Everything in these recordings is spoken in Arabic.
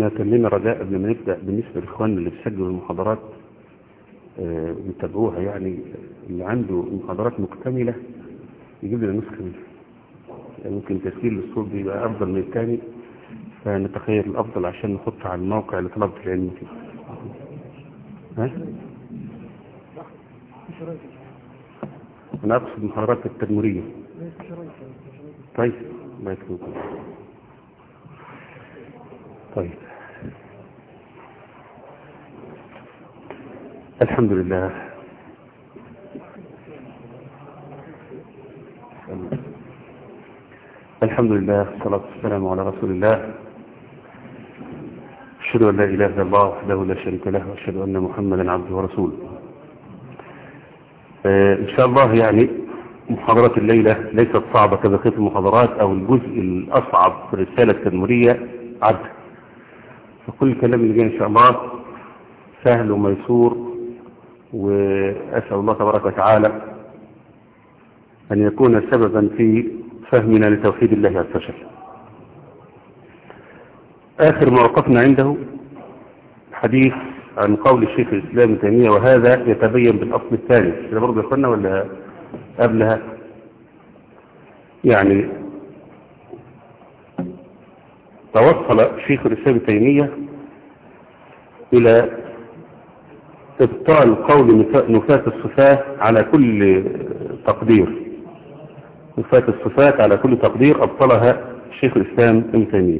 إحنا كان لنا رجاء قبل ما نبدأ بالنسبة لإخواننا اللي بيسجلوا المحاضرات آه، بيتابعوها يعني اللي عنده محاضرات مكتملة يجيب لنا نسخة منها. يعني ممكن تسجيل الصوت بيبقى أفضل من الثاني فنتخيل الأفضل عشان نحط على الموقع لطلبة العلم فيه ها؟ أنا أقصد المحاضرات التدمرية طيب الله يكرمكم طيب. الحمد لله. الحمد لله والصلاة والسلام على رسول الله. أشهد أن لا إله إلا الله وحده لا شريك له وأشهد أن محمدا عبده ورسوله. آه إن شاء الله يعني محاضرة الليلة ليست صعبة كبقية المحاضرات أو الجزء الأصعب في الرسالة التدمرية عد فكل الكلام اللي جاي إن شاء الله سهل وميسور وأسأل الله تبارك وتعالى أن يكون سببا في فهمنا لتوحيد الله عز وجل. آخر ما وقفنا عنده حديث عن قول الشيخ الإسلام تيمية وهذا يتبين بالأصل الثاني. كده برضه يا ولا قبلها؟ يعني توصل شيخ الإسلام تيمية إلى إبطال قول نفاة الصفات على كل تقدير. نفاة الصفات على كل تقدير أبطلها شيخ الإسلام ابن تيمية.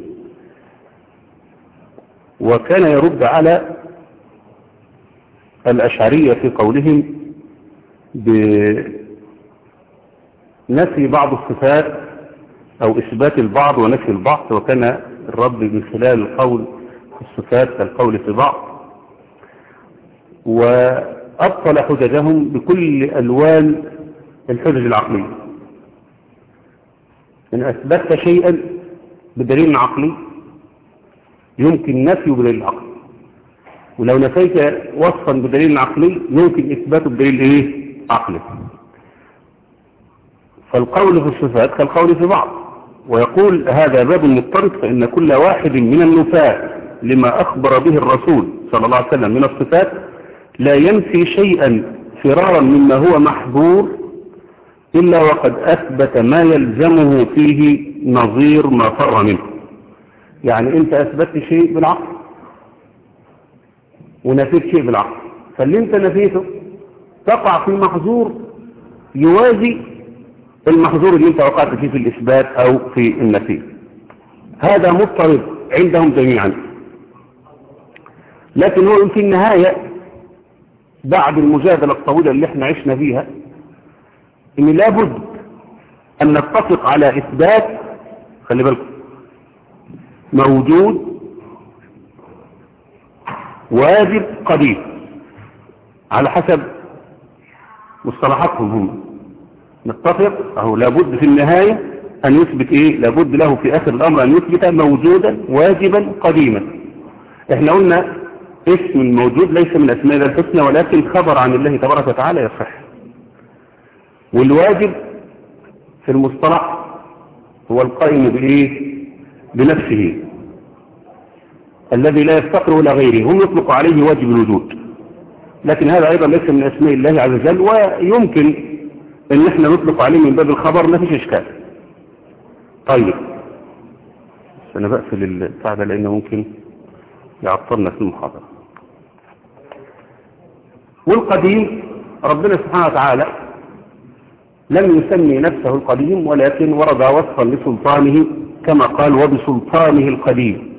وكان يرد على الأشعرية في قولهم بنفي بعض الصفات أو إثبات البعض ونفي البعض وكان الرد من خلال القول في الصفات كالقول في بعض. وأبطل حججهم بكل ألوان الحجج العقلية إن أثبتت شيئا بدليل عقلي يمكن نفيه بدليل عقلي ولو نفيت وصفا بدليل عقلي يمكن إثباته بدليل إيه؟ عقلي. فالقول في الصفات كالقول في بعض. ويقول هذا باب مضطرد فإن كل واحد من النفاة لما أخبر به الرسول صلى الله عليه وسلم من الصفات لا ينفي شيئا فرارا مما هو محظور إلا وقد أثبت ما يلزمه فيه نظير ما فر منه. يعني أنت أثبتت شيء بالعقل ونفيت شيء بالعقل فاللي أنت نفيته تقع في محظور يوازي المحظور اللي أنت وقعت فيه في الإثبات أو في النفي. هذا مضطرب عندهم جميعا. لكن هو في النهاية بعد المجادلة الطويلة اللي إحنا عشنا فيها إن لابد أن نتفق على إثبات خلي بالكم موجود واجب قديم على حسب مصطلحاتهم هم. نتفق أهو لابد في النهاية أن يثبت إيه؟ لابد له في آخر الأمر أن يثبت موجودا واجبا قديما. إحنا قلنا اسم الموجود ليس من أسماء الله الحسنى ولكن خبر عن الله تبارك وتعالى يصح. والواجب في المصطلح هو القائم بإيه؟ بنفسه. الذي لا يفتقر إلى غيره هم يطلق عليه واجب الوجود. لكن هذا أيضا ليس من أسماء الله عز وجل ويمكن إن إحنا نطلق عليه من باب الخبر ما فيش إشكال. طيب. أنا بقفل البتاع ده لأنه ممكن يعطلنا في المحاضرة. والقديم ربنا سبحانه وتعالى لم يسمي نفسه القديم ولكن ورد وصفا لسلطانه كما قال وبسلطانه القديم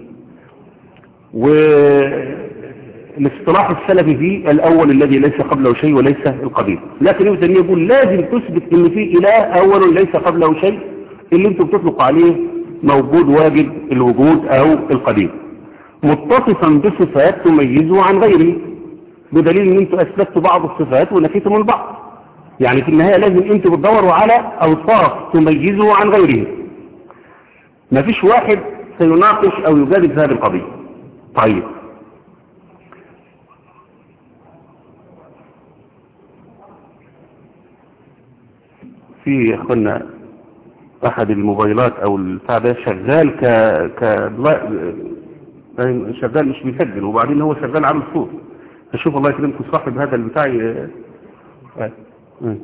الاصطلاح السلفي فيه الأول الذي ليس قبله شيء وليس القديم. لكن ابن يقول لازم تثبت إن في إله أول ليس قبله شيء اللي أنتم بتطلق عليه موجود واجب الوجود أو القديم متصفا بصفات تميزه عن غيره. بدليل إن أنتم اثبتوا بعض الصفات ونفيتم البعض. يعني في النهاية لازم أنتم بتدوروا على أوصاف تميزه عن غيره. ما فيش واحد سيناقش أو يجادل في هذه القضية. طيب. في اخوانا أحد الموبايلات أو البتاع ده شغال ك ك شغال مش بيسجل وبعدين هو شغال عامل صوت فشوف الله يكرمكم صاحب هذا البتاع آه. آه.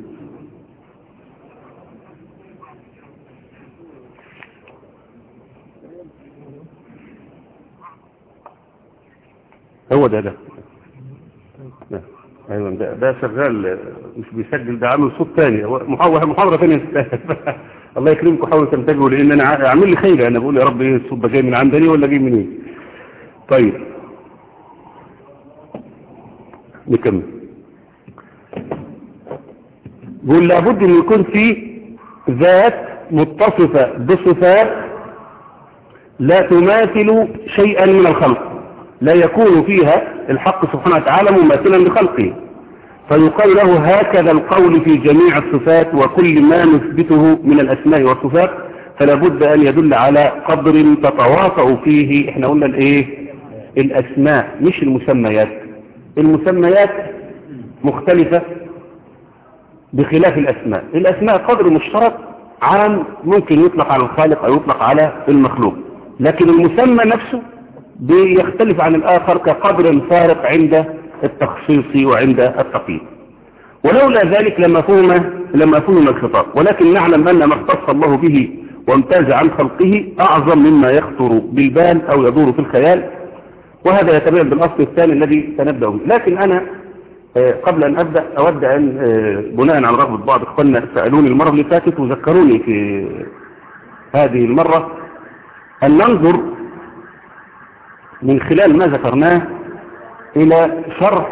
هو ده ده ده. أيوه ده, ده شغال مش بيسجل ده عامل صوت تاني هو محاضره ثانية الله يكرمكم حاولوا تنتبهوا لأن أنا ع- أعمل لي خير أنا بقول يا رب إيه الصوت ده جاي من عندني ولا جاي منين طيب نكمل. بيقول لابد أن يكون في ذات متصفة بصفات لا تماثل شيئا من الخلق لا يكون فيها الحق سبحانه وتعالى مماثلا لخلقه. فيقال له هكذا القول في جميع الصفات وكل ما نثبته من الأسماء والصفات فلا بد أن يدل على قدر تتواطأ فيه إحنا قلنا الإيه؟ الأسماء مش المسميات. المسميات مختلفة بخلاف الأسماء. الأسماء قدر مشترك عام ممكن يطلق على الخالق أو يطلق على المخلوق. لكن المسمى نفسه بيختلف عن الآخر كقدر فارق عند التخصيص وعند التقييد. ولولا ذلك لما فهم لما فهم الخطاب. ولكن نعلم أن ما اختص الله به وامتاز عن خلقه أعظم مما يخطر بالبال أو يدور في الخيال وهذا يتبين بالأصل الثاني الذي سنبدأ به. لكن أنا آه، قبل أن أبدأ أود أن آه، بناء على رغبة بعض إخواننا سألوني المرة اللي فاتت وذكروني في هذه المرة أن ننظر من خلال ما ذكرناه إلى شرح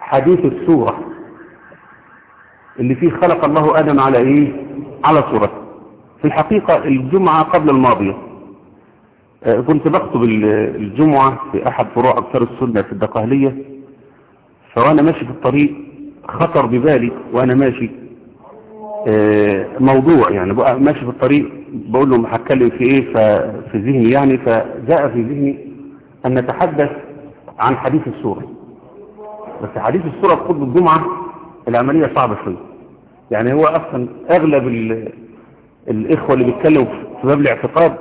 حديث السورة اللي فيه خلق الله آدم على إيه؟ على صورته. في الحقيقة الجمعة قبل الماضية. كنت بخطب ال- الجمعة في أحد فروع أكثر السنة في الدقهلية فوانا ماشي في الطريق خطر ببالي وأنا ماشي آه، موضوع يعني بقى ماشي في الطريق بقول لهم هتكلم في إيه؟ ففي ذهني يعني فجاء في ذهني أن نتحدث عن حديث السورة. بس حديث السورة في خطبة الجمعة العملية صعبة شوية. يعني هو أصلا أغلب ال- الإخوة اللي بيتكلموا في باب الاعتقاد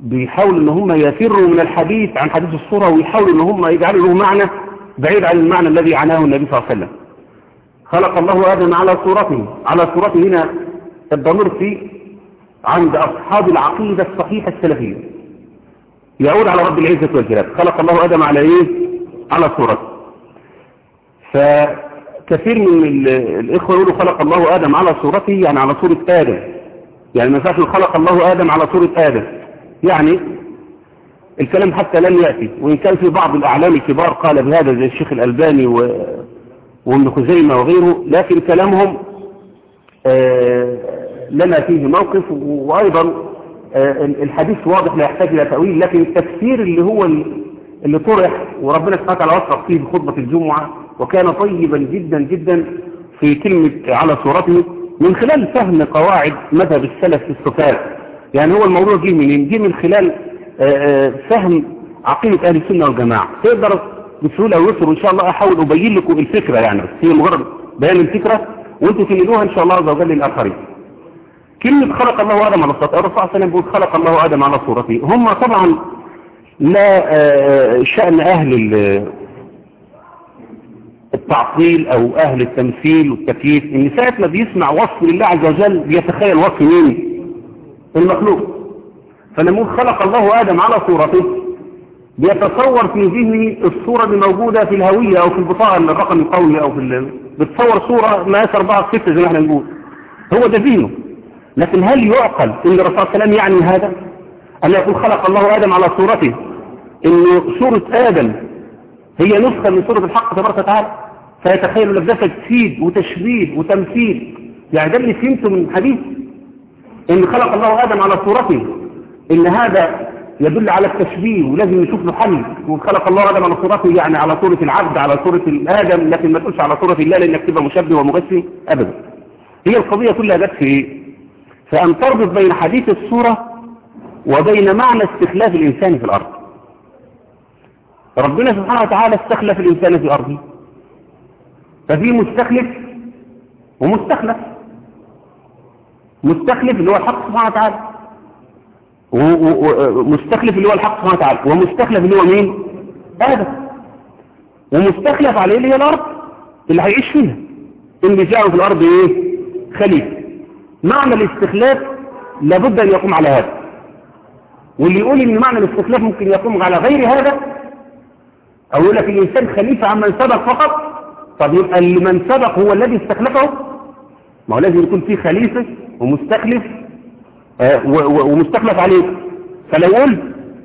بيحاولوا ان هم يفروا من الحديث عن حديث الصورة ويحاولوا ان هم يجعلوا له معنى بعيد عن المعنى الذي عناه النبي صلى الله عليه وسلم. خلق الله آدم على صورته. على صورته هنا الضمير في عند أصحاب العقيدة الصحيحة السلفية. يعود على رب العزة والجلال. خلق الله آدم على إيه؟ على صورته. فكثير من ال- الإخوة يقولوا خلق الله آدم على صورته يعني على صورة آدم. يعني ما ينفعش خلق الله آدم على صورة آدم. يعني الكلام حتى لم يأتي وإن كان في بعض الأعلام الكبار قال بهذا زي الشيخ الألباني. وابن خزيمة وغيره لكن كلامهم آه، لنا فيه موقف وأيضا آه، الحديث واضح لا يحتاج إلى تأويل لكن التفسير اللي هو ال- اللي طرح وربنا سبحانه وتعالى وفق فيه في خطبة الجمعة وكان طيبا جدا جدا في كلمة على صورته من خلال فهم قواعد مذهب السلف في الصفات يعني هو الموضوع جه منين؟ جه من خلال آه، آه، فهم عقيدة أهل السنة والجماعة. تقدر بسهولة ويسر وإن شاء الله أحاول أبين لكم الفكرة يعني. هي مجرد بيان الفكرة وأنتم تنقلوها إن شاء الله عز وجل للآخرين. كلمة خلق الله آدم على صورته الرسول صلى الله عليه وسلم خلق الله آدم على صورته. هم طبعا لا آه، شأن أهل ال- التعطيل أو أهل التمثيل والتكييف. إن ساعة ما بيسمع وصف لله عز وجل بيتخيل وصف مين؟ المخلوق. فلما يقول خلق الله آدم على صورته بيتصور في ذهنه الصورة اللي موجودة في الهوية أو في البطاقة الرقم القومي أو في. بتصور صورة مقاس 4 6 زي ما إحنا نقول. هو ده ذهنه. لكن هل يعقل إن الرسول صلى الله عليه وسلم يعني هذا؟ أن يقول خلق الله آدم على صورته إنه صورة آدم هي نسخة من سورة الحق تبارك وتعالى؟ فيتخيل لك ده تجسيد وتشبيه وتمثيل. يعني ده اللي فهمته من الحديث إن خلق الله آدم على صورته إن هذا يدل على التشبيه ولازم نشوف له حل وخلق الله آدم على صورته يعني على صورة العبد على صورة الآدم لكن ما تقولش على صورة الله لانك تبقى مشبه ومجسم أبدا. هي القضية كلها جت في إيه؟ فان تربط بين حديث الصورة وبين معنى استخلاف الإنسان في الأرض. ربنا سبحانه وتعالى استخلف الإنسان في أرضه. ففي مستخلف ومستخلف. مستخلف اللي هو الحق سبحانه وتعالى. ومستخلف اللي هو الحق سبحانه وتعالى. ومستخلف اللي هو مين؟ آدم. ومستخلف عليه اللي هي الأرض اللي هيعيش فيها. اللي جاءوا في الأرض إيه؟ خليفة معنى الاستخلاف لابد أن يقوم على هذا. واللي يقول إن معنى الاستخلاف ممكن يقوم على غير هذا أو يقول لك الإنسان خليفة عمن سبق فقط طب يبقى اللي من سبق هو الذي استخلفه؟ ما هو لازم يكون فيه خليفة ومستخلف آه ومستخلف عليه. فلو قلت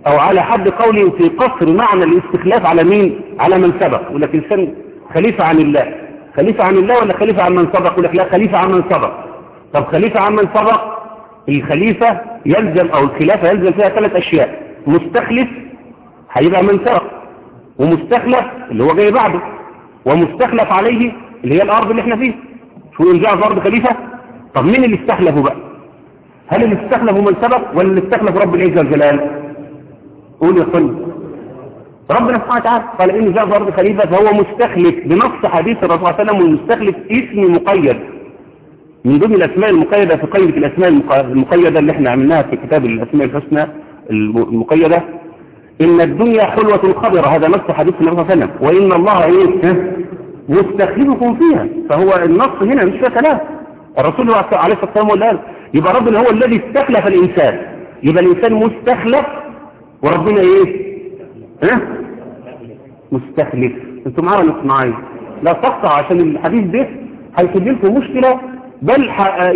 أو على حد قولي في قصر معنى الاستخلاف على مين؟ على من سبق. يقول لك الإنسان خليفة عن الله. خليفة عن الله ولا خليفة عن من سبق؟ يقول لك لا خليفة عن من سبق. طب خليفة عن من سبق؟ الخليفة يلزم أو الخلافة يلزم فيها ثلاث أشياء. مستخلف هيبقى من سبق. ومستخلف اللي هو جاي بعده. ومستخلف عليه اللي هي الأرض اللي إحنا فيها. شو إن جاء في أرض خليفة؟ طب مين اللي استخلفه بقى؟ هل اللي استخلفه من سبق ولا اللي استخلف رب العزة والجلال؟ قول يا اخواني ربنا سبحانه وتعالى قال ان جاء أرض خليفة فهو مستخلف بنص حديث الرسول صلى الله عليه وسلم والمستخلف اسم مقيد. من ضمن الأسماء المقيدة في قيمة الأسماء المقيدة اللي إحنا عملناها في كتاب الأسماء الحسنى المقيدة. إن الدنيا حلوة خضرة هذا نص حديث النبي صلى الله عليه وسلم. وإن الله إيه؟ مستخلفكم فيها. فهو النص هنا مش فيها كلام. الرسول عليه الصلاة والسلام قال يبقى ربنا هو الذي استخلف الإنسان. يبقى الإنسان مستخلف وربنا إيه؟ ها؟ مستخلف. أنتوا معايا ولا معايا. لا تقطع عشان الحديث ده هيسبب لكم مشكلة. بل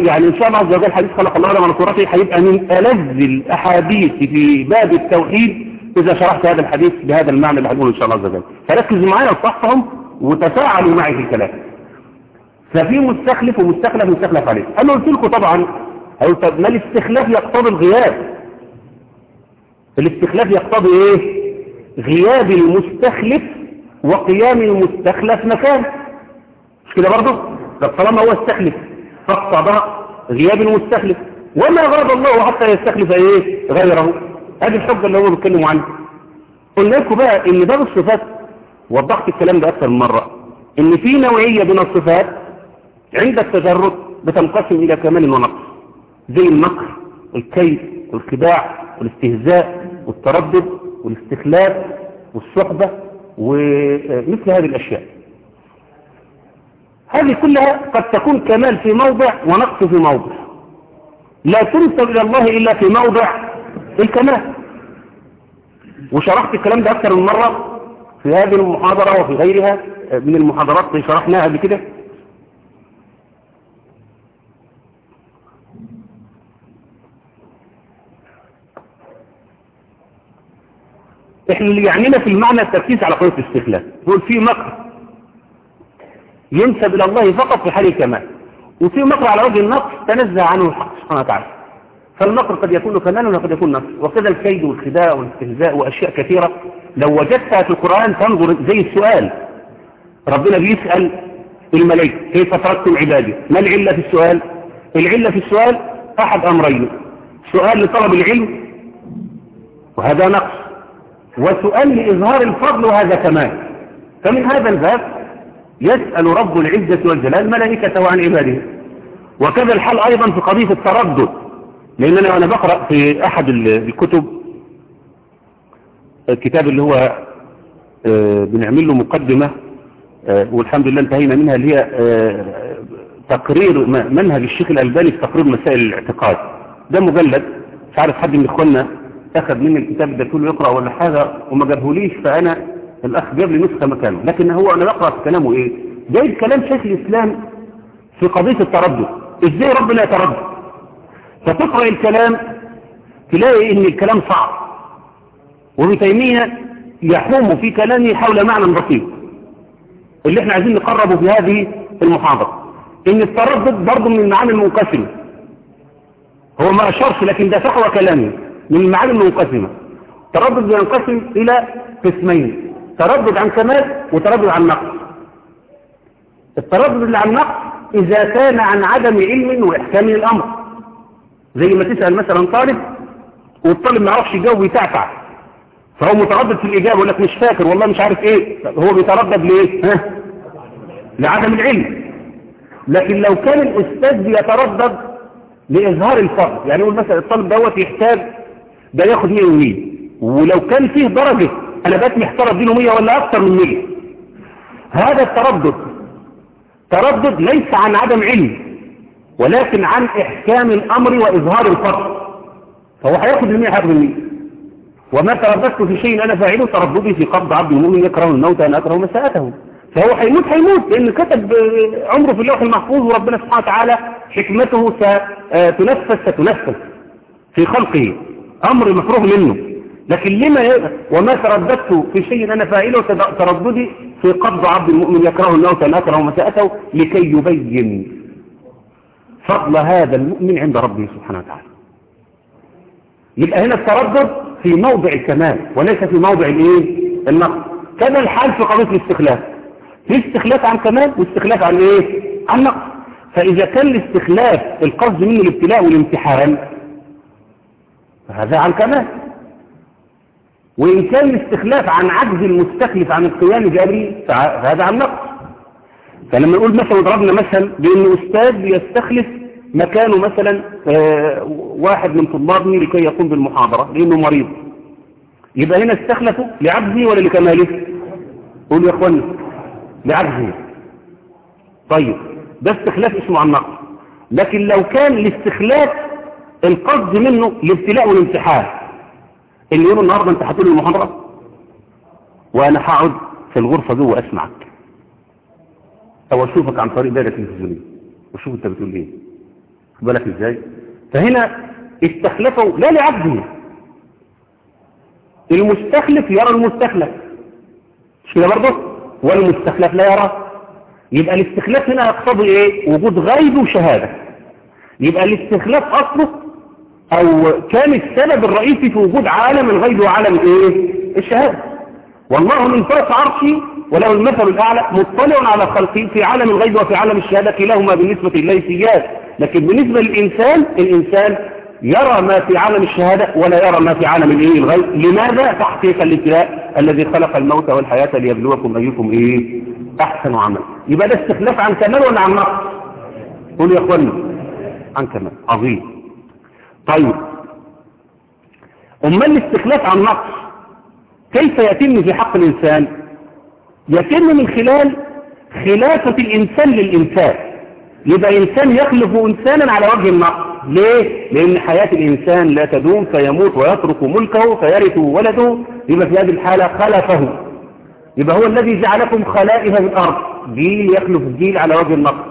يعني إن شاء الله عز وجل حديث خلق الله على صورته هيبقى من ألذ الأحاديث في باب التوحيد. إذا شرحت هذا الحديث بهذا المعنى اللي هنقوله إن شاء الله عز وجل. فركزوا معايا وتفاعلوا معي في الكلام. ففي مستخلف ومستخلف مستخلف عليه. أنا قلت لكم طبعا قلت طب ما الاستخلاف يقتضي الغياب. الاستخلاف يقتضي إيه؟ غياب المستخلف وقيام المستخلف مكان. مش كده برضه؟ طب طالما هو استخلف فاقتضى غياب المستخلف. وما غاب الله حتى يستخلف إيه؟ غيره. هذه الحجة اللي هو بيتكلموا عنها. قلنا لكم بقى إن باب الصفات وضحت الكلام ده أكثر من مرة إن في نوعية من الصفات عند التجرد بتنقسم إلى كمال ونقص زي المكر والكيد والخداع والاستهزاء والتردد والاستخلاف والصحبة ومثل هذه الأشياء. هذه كلها قد تكون كمال في موضع ونقص في موضع. لا تنسب إلى الله إلا في موضع الكمال. وشرحت الكلام ده أكثر من مرة في هذه المحاضرة وفي غيرها من المحاضرات اللي شرحناها قبل كده. إحنا اللي يعنينا في المعنى التركيز على قضيه الاستخلاف يقول في مكر ينسب إلى الله فقط في حال الكمال. وفي مكر على وجه النقص تنزه عنه الحق سبحانه وتعالى. فالمكر قد يكون كمالا وقد يكون نقص وكذا الكيد والخداع والاستهزاء وأشياء كثيرة. لو وجدتها في القرآن تنظر زي السؤال. ربنا بيسأل الملائكة كيف تركتم عبادي؟ ما العلة في السؤال؟ العلة في السؤال أحد أمرين. سؤال لطلب العلم وهذا نقص. وسؤال لإظهار الفضل وهذا كمان. فمن هذا الباب يسأل رب العزة والجلال ملائكته عن عباده. وكذا الحال أيضا في قضية التردد. لأن أنا, بقرأ في أحد الكتب الكتاب اللي هو بنعمل له مقدمة والحمد لله انتهينا منها اللي هي تقرير منهج الشيخ الألباني في تقرير مسائل الاعتقاد. ده مجلد مش عارف حد من إخواننا أخذ مني الكتاب ده كله يقرأ ولا حاجة وما جابهوليش فأنا الأخ جاب لي نسخة مكانه. لكن هو أنا بقرأ في كلامه إيه؟ جايب كلام شيخ الإسلام في قضية التردد. إزاي ربنا يتردد؟ فتقرأ الكلام تلاقي إن الكلام صعب. وابن تيمية يحوم في كلامه حول معنى بسيط. اللي إحنا عايزين نقربه في هذه المحاضرة. إن التردد برضه من المعاني المنقسمة هو ما اشارش لكن ده فحوى كلامه من المعاني المنقسمة التردد بينقسم إلى قسمين. تردد عن كمال وتردد عن نقص. التردد اللي عن نقص إذا كان عن عدم علم وإحكام الامر زي ما تسأل مثلا طالب والطالب ما يعرفش يجاوب يتعتع فهو متردد في الإجابة يقول لك مش فاكر والله مش عارف إيه. هو بيتردد ليه؟ ها؟ لعدم العلم. لكن لو كان الأستاذ بيتردد لإظهار الفضل يعني يقول مثلا الطالب دوت يحتاج ده ياخد 100 و100 ولو كان فيه درجة أنا بات محتار أديله 100 ولا أكثر من 100 هذا التردد. تردد ليس عن عدم علم ولكن عن إحكام الأمر وإظهار الفضل فهو هياخد المية هياخد المية. وما ترددت في شيء أنا فاعله ترددي في قبض عبد المؤمن يكره الموت أنا أكره مساءته. فهو هيموت هيموت لأن كتب عمره في اللوح المحفوظ وربنا سبحانه وتعالى حكمته ستنفذ ستنفذ في خلقه. أمر مفروغ منه. لكن لما. وما ترددت في شيء أنا فاعله ترددي في قبض عبد المؤمن يكره الموت أنا أكره مساءته لكي يبين فضل هذا المؤمن عند ربه سبحانه وتعالى. يبقى هنا التردد في موضع الكمال وليس في موضع الإيه؟ النقص. كما الحال في قضية الاستخلاف. في استخلاف عن كمال واستخلاف عن إيه؟ عن نقص. فإذا كان الاستخلاف القصد منه الابتلاء والامتحان فهذا عن كمال. وإن كان الاستخلاف عن عجز المستخلف عن القيام بأمره فهذا عن نقص. فلما نقول مثلا ضربنا مثل بأن أستاذ يستخلف مكانه مثلا واحد من طلابه لكي يقوم بالمحاضرة لأنه مريض. يبقى هنا استخلفه لعجزه ولا لكماله؟ قول يا اخوانا لعجزه. طيب ده استخلاف اسمه عن نقص. لكن لو كان الاستخلاف القصد منه الابتلاء والامتحان. اللي يقولوا النهارده انت هتقول المحاضرة وأنا هقعد في الغرفة جوه أسمعك. أو أشوفك عن طريق دائره تلفزيونيه وشوف أنت بتقول إيه. بالك إزاي؟ فهنا استخلفوا لا لعبده. المستخلف يرى المستخلف. مش كده برضه؟ والمستخلف لا يرى. يبقى الاستخلاف هنا يقتضي إيه؟ وجود غيب وشهادة. يبقى الاستخلاف أصله أو كان السبب الرئيسي في وجود عالم الغيب وعالم إيه؟ الشهادة. والله من فوق عرشه وله المثل الأعلى مطلع على خلقه في عالم الغيب وفي عالم الشهادة كلاهما بالنسبة لله سياد لكن بالنسبة للإنسان الإنسان يرى ما في عالم الشهادة ولا يرى ما في عالم الإيه؟ الغيب. لماذا؟ تحقيق الابتلاء الذي خلق الموت والحياة ليبلوكم أيكم إيه؟ أحسن عمل. يبقى ده استخلاف عن كمال ولا عن نقص؟ قولوا يا أخوانا عن كمال. عظيم. طيب. أما الاستخلاف عن نقص كيف يتم في حق الإنسان؟ يتم من خلال خلافة الإنسان للإنسان. يبقى إنسان يخلف إنسانا على وجه النقص. ليه؟ لأن حياة الإنسان لا تدوم فيموت ويترك ملكه فيرث ولده. يبقى في هذه الحالة خلفه. يبقى هو الذي جعلكم خلائف في الأرض. جيل يخلف جيل على وجه النقص.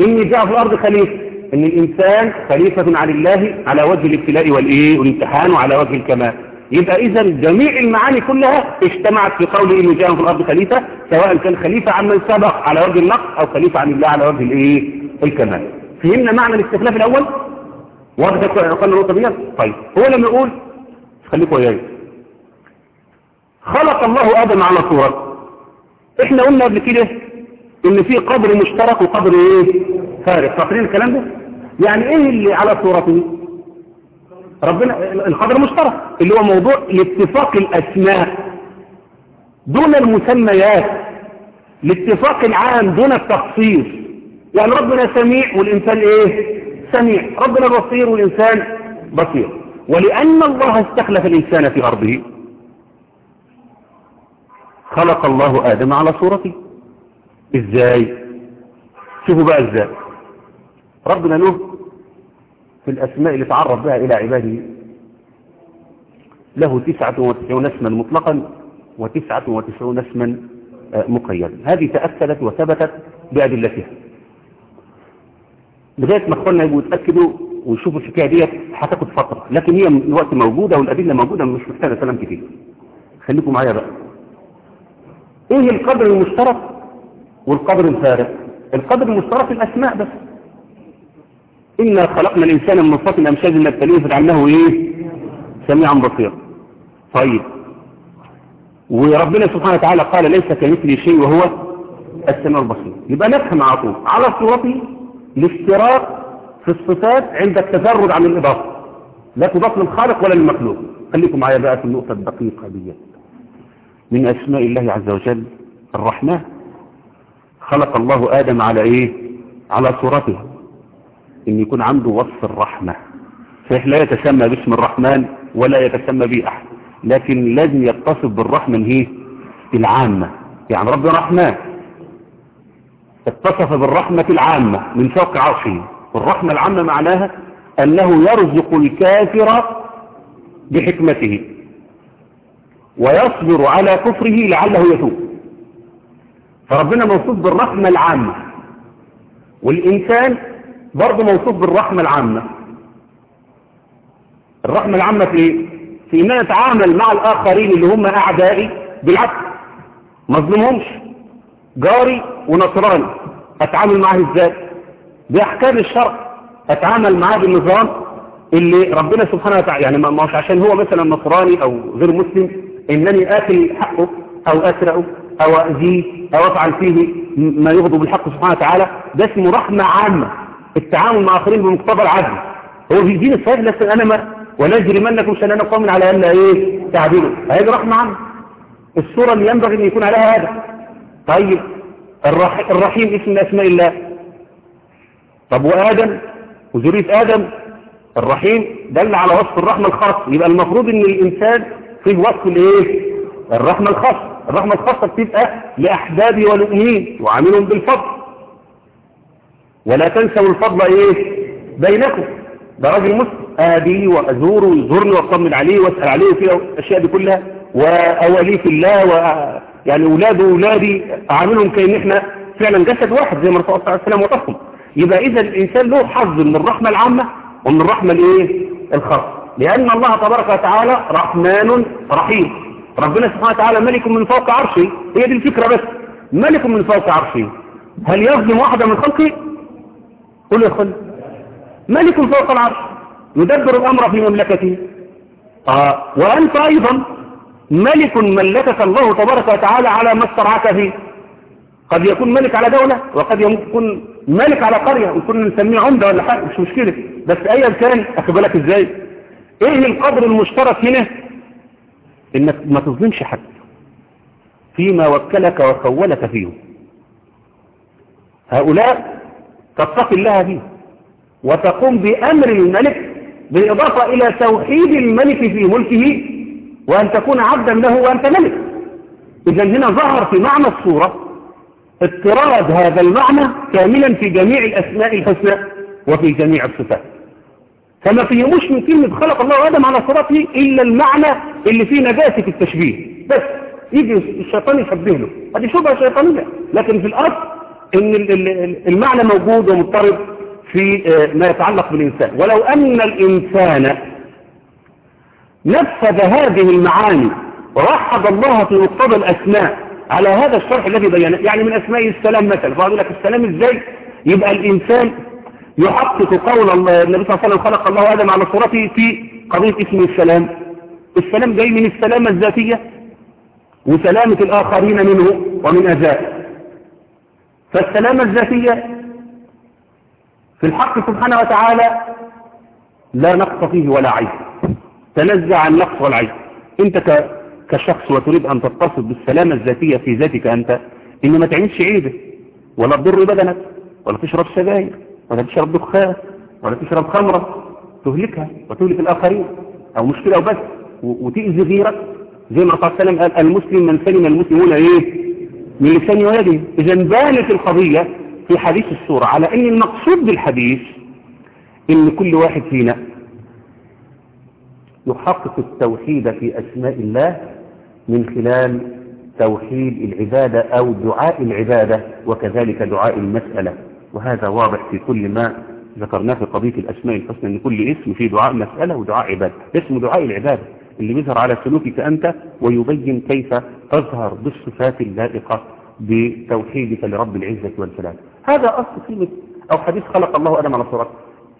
إني جاء في الأرض خليفة. إن الإنسان خليفة عن الله على وجه الابتلاء والإيه والامتحان وعلى وجه الكمال. يبقى إذا جميع المعاني كلها اجتمعت في قول إنه جاء في الأرض خليفة سواء كان خليفة عن من سبق على وجه النقص أو خليفة عن الله على وجه الإيه الكمال. فهمنا معنى الاستخلاف الأول؟ واضح قال النقطة دي طيب هو لما يقول خليكم وياي. خلق الله آدم على صورة. إحنا قلنا قبل كده إن في قدر مشترك وقدر إيه؟ فارق فاكرين الكلام ده؟ يعني إيه اللي على صورته ربنا القدر مشترك. اللي هو موضوع الاتفاق الأسماء دون المسميات الاتفاق العام دون التخصيص يعني ربنا سميع والإنسان إيه؟ سميع. ربنا بصير والإنسان بصير. ولأن الله استخلف الإنسان في أرضه. خلق الله آدم على صورته. إزاي؟ شوفوا بقى إزاي. ربنا له في الأسماء اللي تعرف بها إلى عباده. له تسعة وتسعون اسما مطلقا وتسعة وتسعون اسما مقيدا. هذه تأكدت وثبتت بأدلتها. لغاية ما اخواننا يبقوا يتأكدوا ويشوفوا الحكاية ديت هتاخد فترة. لكن هي الوقت موجودة والأدلة موجودة مش محتاجة كلام كتير. خليكم معايا بقى. إيه القدر المشترك والقدر الفارق؟ القدر المشترك الأسماء بس. إنا خلقنا الإنسان من نطفة أمشاج نبتليه فجعلناه إيه؟ سميعا بصيرا طيب. وربنا سبحانه وتعالى قال ليس كمثله شيء وهو السميع البصير. يبقى نفهم على طول. على صورته الافتراق في الصفات عند التفرد عن الإضافة. لا تضاف للخالق ولا للمخلوق. خليكم معايا بقى في النقطة الدقيقة دي. من أسماء الله عز وجل الرحمن خلق الله آدم على إيه؟ على صورته. إن يكون عنده وصف الرحمة. صحيح لا يتسمى باسم الرحمن ولا يتسمى به أحد لكن لازم يتصف بالرحمة هي العامة. يعني ربنا رحمن اتصف بالرحمة العامة من فوق عرشه. والرحمة العامة معناها أنه يرزق الكافر بحكمته. ويصبر على كفره لعله يتوب. فربنا موصوف بالرحمة العامة. والإنسان برضه موصوف بالرحمة العامة. الرحمة العامة في؟ في ان اتعامل مع الآخرين اللي هم أعدائي بالعكس ما اظلمهمش جاري ونصراني. أتعامل معاه إزاي؟ بأحكام الشرع أتعامل معاه بالنظام اللي ربنا سبحانه وتعالى يعني ما مش عشان هو مثلا نصراني أو غير مسلم إنني آكل حقه أو أسرقه أو أذيه أو أفعل فيه ما يغضب الحق سبحانه وتعالى. ده اسمه رحمة عامة. التعامل مع آخرين بمقتضى العدل. هو في الدين الصحيح لسه أنا ما ولا يجرمنكم شنان قوم على أن إيه تعدلوا. رحمة عامة الصورة اللي ينبغي أن يكون عليها هذا. طيب الرح... الرحيم اسم من اسماء الله طب وآدم؟ وذرية آدم؟ الرحيم دل على وصف الرحمة الخاص يبقى المفروض إن الإنسان فيه وصف الايه الرحمة الخاصة. الرحمة الخاصة بتبقى لأحبابي والمؤمنين وعاملهم بالفضل. ولا تنسوا الفضل إيه؟ بينكم. ده راجل مسلم. ادي وازوره ويزورني وأطمن عليه وأسأل عليه وفي الأشياء دي كلها. واوليه في الله و يعني أولاده وأولادي أعاملهم كأن إحنا فعلا جسد واحد زي ما الرسول صلى الله عليه وسلم وصفهم يبقى إذا الإنسان له حظ من الرحمة العامة ومن الرحمة الإيه؟ الخاصة. لأن الله تبارك وتعالى رحمن رحيم. ربنا سبحانه وتعالى ملك من فوق عرشه. هي دي الفكرة بس. ملك من فوق عرشه. هل يظلم واحدة من خلقه؟ قل يا خل ملك فوق العرش؟ يدبر الأمر في مملكته آه وأنت أيضا ملك ملكك الله تبارك وتعالى على ما استرعاك فيه. قد يكون ملك على دولة وقد يكون ملك على قرية وكنا نسميه عمدة ولا حاجة مش مشكلة. بس أيا كان أخذ بالك إزاي؟ إيه القدر المشترك هنا إنك ما تظلمش حد فيما وكلك وخولك فيه هؤلاء تتقي الله فيه وتقوم بأمر الملك بالإضافة إلى توحيد الملك في ملكه وأن تكون عبدا له وأنت ملك. إذا هنا ظهر في معنى الصورة اضطراد هذا المعنى كاملا في جميع الأسماء الحسنى وفي جميع الصفات. فما فيهمش من كلمة خلق الله آدم على صورته إلا المعنى اللي فيه نجاسة التشبيه. بس يجي الشيطان يشبه له. هذه شبهة شيطانية. لكن في الأصل إن المعنى موجود ومضطرب في ما يتعلق بالإنسان. ولو أن الإنسان نفذ هذه المعاني ووحد الله في مقتضى الأسماء على هذا الشرح الذي بينه. يعني من أسماء السلام مثلا. فأقول لك السلام إزاي؟ يبقى الإنسان يحقق قول الله النبي صلى الله عليه وسلم خلق الله آدم على صورته في قضية اسم السلام. السلام جاي من السلامة الذاتية وسلامة الآخرين منه ومن أذاه. فالسلامة الذاتية في الحق سبحانه وتعالى لا نقص فيه ولا عيب. تنزع عن نقص والعيب. انت كشخص وتريد أن تتصف بالسلامة الذاتية في ذاتك أنت ان ما تعينش عيبه. ولا تضر بدنك ولا تشرب سجاير ولا تشرب دخان ولا تشرب خمرة. تهلكها وتهلك الآخرين. أو مشكلة وبس وتأذي غيرك. زي ما عليه وسلم قال المسلم من سلم المسلمون إيه؟ من لسان ويده إذا بانت القضية في حديث السورة على أن المقصود بالحديث إن كل واحد فينا يحقق التوحيد في أسماء الله من خلال توحيد العبادة أو دعاء العبادة وكذلك دعاء المسألة. وهذا واضح في كل ما ذكرناه في قضية الأسماء الحسنى إن كل اسم فيه دعاء مسألة ودعاء عبادة. اسمه دعاء العبادة. اللي بيظهر على سلوكك أنت ويبين كيف تظهر بالصفات اللائقة بتوحيدك لرب العزة والسلام هذا أصل كلمة أو حديث خلق الله آدم على صورته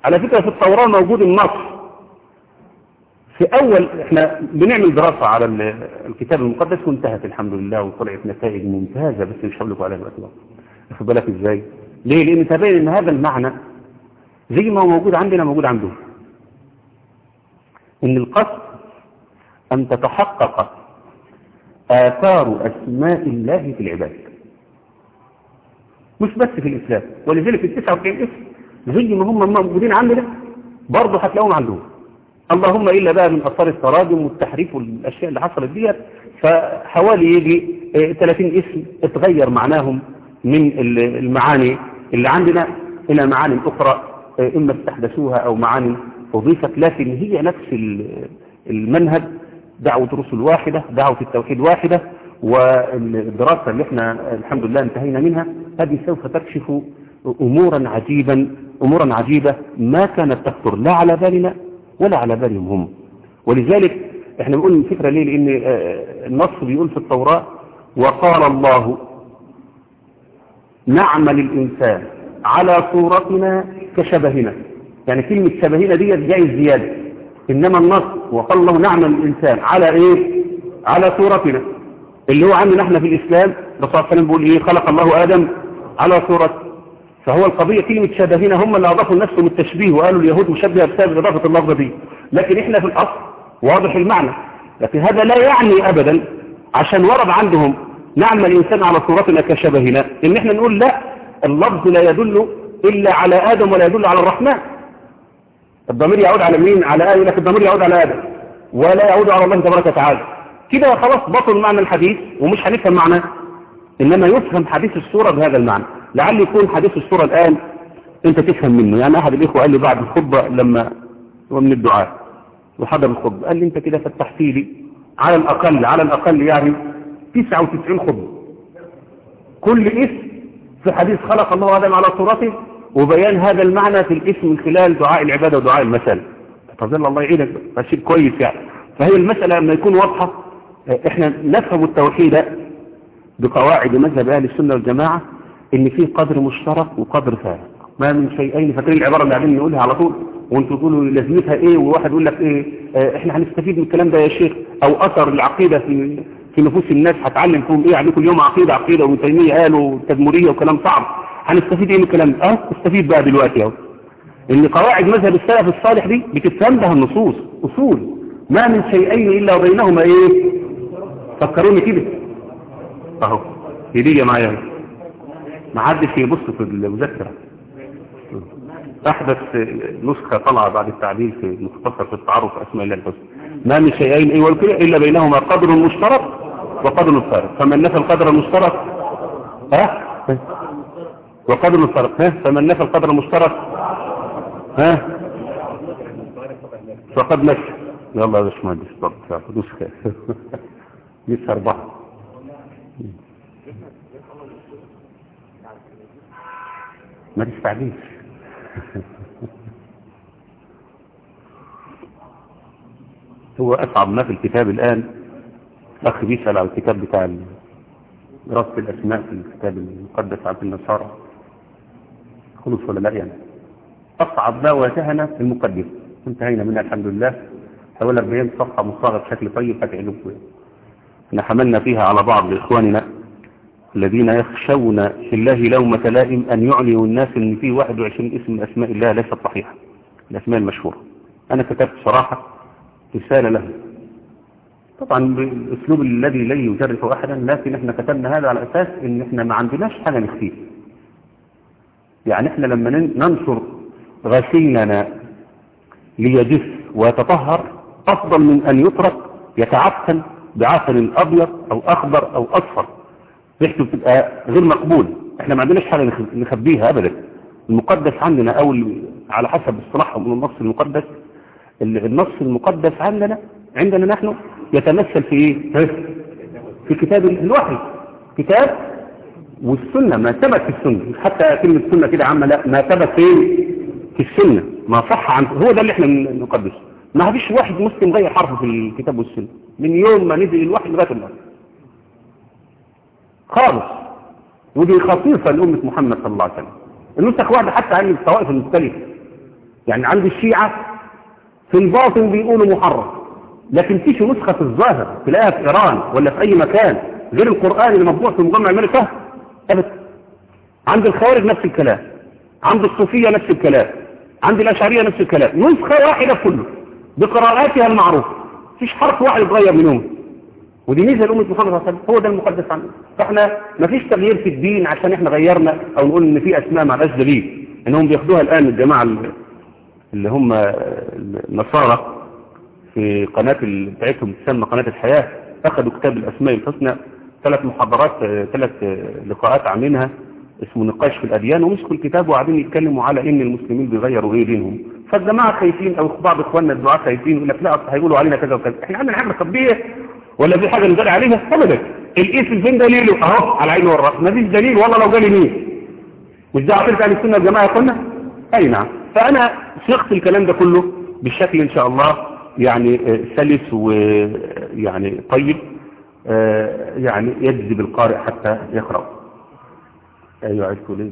على فكرة في التوراة موجود النص. في أول إحنا بنعمل دراسة على الكتاب المقدس وانتهت الحمد لله وطلعت نتائج ممتازة بس مش هقول لكم عليها دلوقتي. واخد بالك إزاي؟ ليه؟ لأن تبين إن هذا المعنى زي ما هو موجود عندنا موجود عندهم إن القصد أن تتحقق آثار أسماء الله في العباد. مش بس في الإسلام ولذلك ال 99 اسم زي ما هم موجودين عندنا برضه هتلاقوهم عندهم. اللهم إلا بقى من أثار التراجم والتحريف والأشياء اللي حصلت ديت فحوالي يجي 30 اسم اتغير معناهم من المعاني اللي عندنا إلى معاني أخرى إما استحدثوها أو معاني أضيفت لكن هي نفس المنهج. دعوة رسل واحدة دعوة التوحيد واحدة والدراسة اللي إحنا الحمد لله انتهينا منها هذه سوف تكشف أمورا عجيبا أمورا عجيبة ما كانت تخطر لا على بالنا ولا على بالهم هم. ولذلك إحنا بنقول الفكرة ليه؟ لأن النص بيقول في التوراة وقال الله نعمل الإنسان على صورتنا كشبهنا. يعني كلمة شبهنا دي جاي زيادة. إنما النص وقال الله نعمل الإنسان. على إيه؟ على صورتنا. اللي هو عندنا إحنا في الإسلام الرسول صلى الله عليه وسلم بيقول إيه؟ خلق الله آدم على صورته فهو القضية كلمة شبهنا هم اللي أضافوا لنفسهم التشبيه وقالوا اليهود مشبهة بسبب إضافة اللفظة دي. لكن إحنا في الأصل واضح المعنى. لكن هذا لا يعني أبدا عشان ورد عندهم نعمل الإنسان على صورتنا كشبهنا. إن إحنا نقول لا اللفظ لا يدل إلا على آدم ولا يدل على الرحمن. الضمير يعود على مين؟ على آدم لكن الضمير يعود على آدم ولا يعود على الله تبارك وتعالى. كده خلاص بطل معنى الحديث ومش هنفهم معناه إنما يفهم حديث الصورة بهذا المعنى. لعل يكون حديث الصورة الآن أنت تفهم منه. يعني أحد الإخوة قال لي بعد الخطبة لما هو من الدعاء وحضر الخطبة قال لي أنت كده فتحت لي على الأقل على الأقل يعني 99 خطبة. كل اسم في حديث خلق الله آدم على صورته وبيان هذا المعنى في الاسم من خلال دعاء العبادة ودعاء المثل. تظل الله يعينك فشيء كويس يعني. فهي المسألة لما يكون واضحة إحنا نفهم التوحيد بقواعد مذهب أهل السنة والجماعة إن في قدر مشترك وقدر فارق. ما من شيئين فاكرين العبارة اللي قاعدين نقولها على طول وأنتوا تقولوا لازمتها إيه وواحد يقول لك إيه آه إحنا هنستفيد من الكلام ده يا شيخ أو أثر العقيدة في في نفوس الناس هتعلم فيهم إيه؟ عليكم اليوم عقيدة عقيدة وابن تيمية قالوا تدمرية وكلام صعب. هنستفيد إيه من الكلام ده؟ آه استفيد بقى دلوقتي اهو. ان قواعد مذهب السلف الصالح دي بتتفهم بها النصوص اصول. ما من شيئين إلا وبينهما إيه؟ فكروني كده. اهو هديه معايا. ما حدش يبص في المذكرة. احدث نسخة طالعة بعد التعديل في مختصر في التعرف أسماء الله الحسنى. ما من شيئين إيه والكل إلا بينهما قدر مشترك وقدر فارق فمن نفى القدر المشترك ها؟ وقدر مشترك. ها فمن نفى القدر المشترك ها؟ فقد نفى. يلا يا باشمهندس طب نسخه لسه أربعة. ما تستعجلش هو أصعب ما في الكتاب الآن. أخ بيسأل على الكتاب بتاع دراسة الأسماء في الكتاب المقدس عند النصارى. خلص ولا لا يعني؟ أصعب ما واجهنا في المقدمة. انتهينا منها الحمد لله. حوالي 40 صفحة مصاغة بشكل طيب هتعجبكم إحنا حملنا فيها على بعض إخواننا الذين يخشون في الله لومة لائم أن يعلنوا الناس أن فيه 21 اسم من أسماء الله ليست صحيحة الأسماء المشهورة. أنا كتبت صراحة رسالة له طبعا بالأسلوب الذي لا يجرف أحدا لكن إحنا كتبنا هذا على أساس أن إحنا ما عندناش حاجة نخفيه يعني إحنا لما ننشر غسيلنا ليجف ويتطهر أفضل من أن يترك يتعفن بعسل أبيض أو أخضر أو أصفر. ريحته بتبقى غير مقبول. إحنا ما عندناش حاجة نخبيها أبدا. المقدس عندنا أو على حسب اصطلاحهم من النص المقدس النص المقدس عندنا عندنا نحن يتمثل في إيه؟ في كتاب الوحي. كتاب والسنة ما ثبت في السنة. حتى كلمة سنة كده عامة لا ما ثبت في في السنة. ما صح عن هو ده اللي إحنا نقدسه ما فيش واحد مسلم غير حرف في الكتاب والسنة. من يوم ما نزل الوحي لغاية النهارده خالص. ودي خصيصة لأمة محمد صلى الله عليه وسلم. النسخ واحدة حتى عن الطوائف المختلفة. يعني عند الشيعة في الباطن بيقولوا محرم. لكن فيش نسخة في الظاهر تلاقيها في إيران ولا في أي مكان غير القرآن اللي مطبوع في مجمع الملك فهد. أبدا عند الخوارج نفس الكلام عند الصوفية نفس الكلام عند الأشعرية نفس الكلام نسخة واحدة كله بقراءاتها المعروفة فيش حرف واحد يتغير منهم. ودي ميزة لأمة محمد صلى الله عليه وسلم هو ده المقدس عنه. فإحنا ما فيش تغيير في الدين عشان إحنا غيرنا أو نقول إن في أسماء ما لهاش دليل إنهم بياخدوها الآن الجماعة اللي هم النصارى في قناة بتاعتهم تسمى قناة الحياة أخذوا كتاب الأسماء الحسنى ثلاث محاضرات ثلاث لقاءات عاملينها اسمه نقاش في الأديان ومسكوا الكتاب وقاعدين يتكلموا على إن المسلمين بيغيروا إيه دينهم. فالجماعة خايفين أو بعض إخواننا الدعاة خايفين يقول لك لا هيقولوا علينا كذا وكذا. إحنا عندنا حاجة طبيه ولا في حاجة نزال عليها؟ ابدا. الاسم فين دليله أهو على عينه والرأس. مفيش دليل والله لو جالي مين؟ مش ده عقيده أهل السنة والجماعه قلنا أي نعم. فأنا شخص الكلام ده كله بالشكل إن شاء الله يعني سلس ويعني طيب. يعني يجذب القارئ حتى يقرأ. أيوه عايزكم ليه؟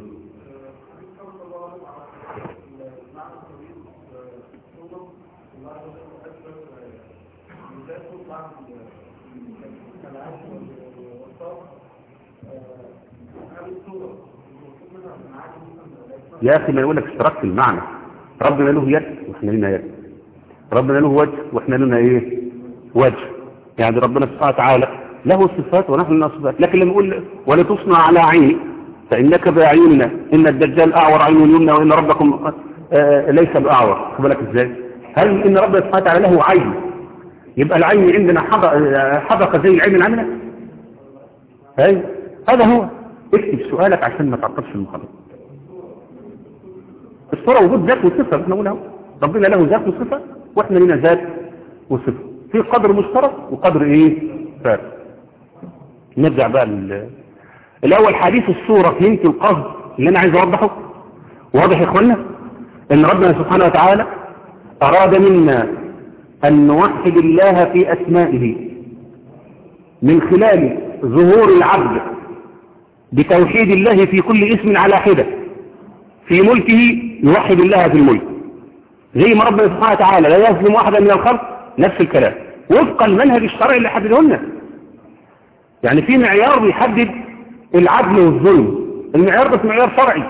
يا أخي ما يقول لك اشتركت المعنى. ربنا له يد وإحنا لنا يد. ربنا له وجه وإحنا لنا إيه؟ وجه. يعني ربنا سبحانه وتعالى له صفات ونحن لنا صفات لكن لما يقول ولا تصنع على عيني فإنك بأعيننا إن الدجال أعور عين اليمنى وإن ربكم آه ليس بأعور. خد بالك إزاي؟ هل إن ربنا سبحانه وتعالى له عين؟ يبقى العين عندنا حدقة زي العين عندنا؟ هاي هذا هو. اكتب سؤالك عشان ما تعطلش المخالفة الصورة وجود ذات وصفة إحنا نقولها ربنا له ذات وصفة وإحنا لنا ذات وصفة. في قدر مشترك وقدر إيه؟ فارق نرجع بقى لل... الأول حديث الصورة فهمت القصد اللي أنا عايز أوضحه. واضح يا اخوانا إن ربنا سبحانه وتعالى أراد منا أن نوحد الله في أسمائه من خلال ظهور العبد بتوحيد الله في كل اسم على حدة. في ملكه يوحد الله في الملك. زي ما ربنا سبحانه وتعالى لا يظلم واحدا من الخلق نفس الكلام. وفق المنهج الشرعي اللي حدده لنا يعني في معيار بيحدد العدل والظلم. المعيار ده معيار شرعي.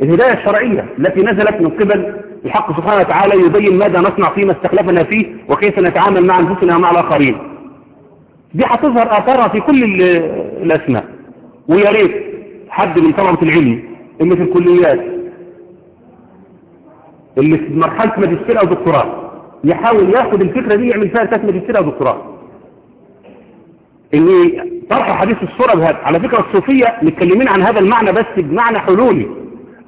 الهداية الشرعية التي نزلت من قبل الحق سبحانه وتعالى يبين ماذا نصنع فيما استخلفنا فيه وكيف نتعامل مع أنفسنا ومع الآخرين. دي هتظهر آثارها في كل الأسماء. ويا ريت حد من طلبة العلم اللي في الكليات اللي في مرحلة ماجستير أو دكتوراه يحاول ياخد الفكرة دي يعمل فيها ماجستير أو دكتوراه. إن طرح حديث الصورة بهذا. على فكرة الصوفية متكلمين عن هذا المعنى بس بمعنى حلولي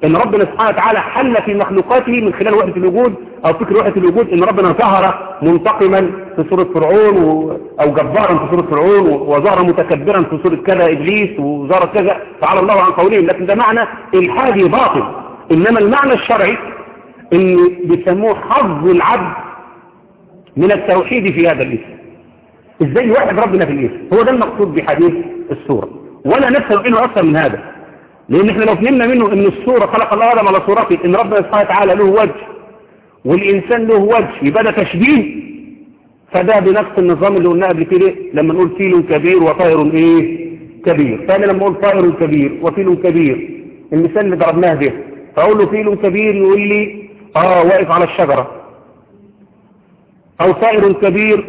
إن ربنا سبحانه وتعالى حل في مخلوقاته من خلال وحدة الوجود أو فكر وحدة الوجود إن ربنا ظهر منتقما في صورة فرعون و... أو جبارا في صورة فرعون وظهر متكبرا في صورة كذا إبليس وظهر كذا. تعالى الله عن قولهم. لكن ده معنى الحادي باطل. إنما المعنى الشرعي إن بيسموه حظ العبد من التوحيد في هذا الاسم. إزاي يوحد ربنا في الاسم هو ده المقصود بحديث السورة. ولا نفهم إنه أكثر من هذا. لأن إحنا لو فهمنا منه إن الصورة خلق الله آدم على صورته إن ربنا سبحانه وتعالى له وجه والإنسان له وجه يبقى ده تشبيه. فده بنفس النظام اللي قلناه قبل كده لما نقول فيل كبير وطائر إيه؟ كبير. فأنا لما أقول طائر كبير وفيل كبير المثال اللي ضربناه ده فأقول له فيل كبير يقول لي آه واقف على الشجرة. أو طائر كبير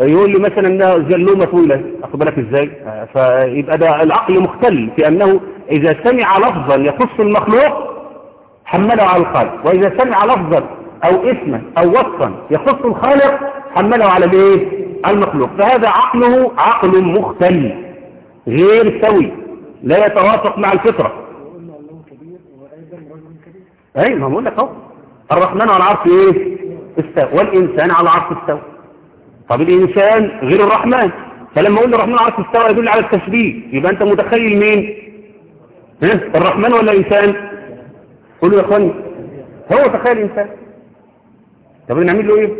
يقول لي مثلا إنها زلومة طويلة. اخد بالك إزاي؟ فيبقى ده العقل مختل في أنه إذا سمع لفظا يخص المخلوق حمله على الخالق. وإذا سمع لفظا أو اسما أو وصفا يخص الخالق حمله على الإيه؟ المخلوق. فهذا عقله عقل مختل غير سوي لا يتوافق مع الفطرة. أي ما بقول لك أهو. الرحمن على العرش إيه؟ استوى. والإنسان على العرش استوى. طب الإنسان غير الرحمن. فلما أقول الرحمن عرش استوى يدل على التشبيه يبقى أنت متخيل مين؟ الرحمن ولا الإنسان قولوا يا أخواني. هو تخيل إنسان. طب نعمل له إيه؟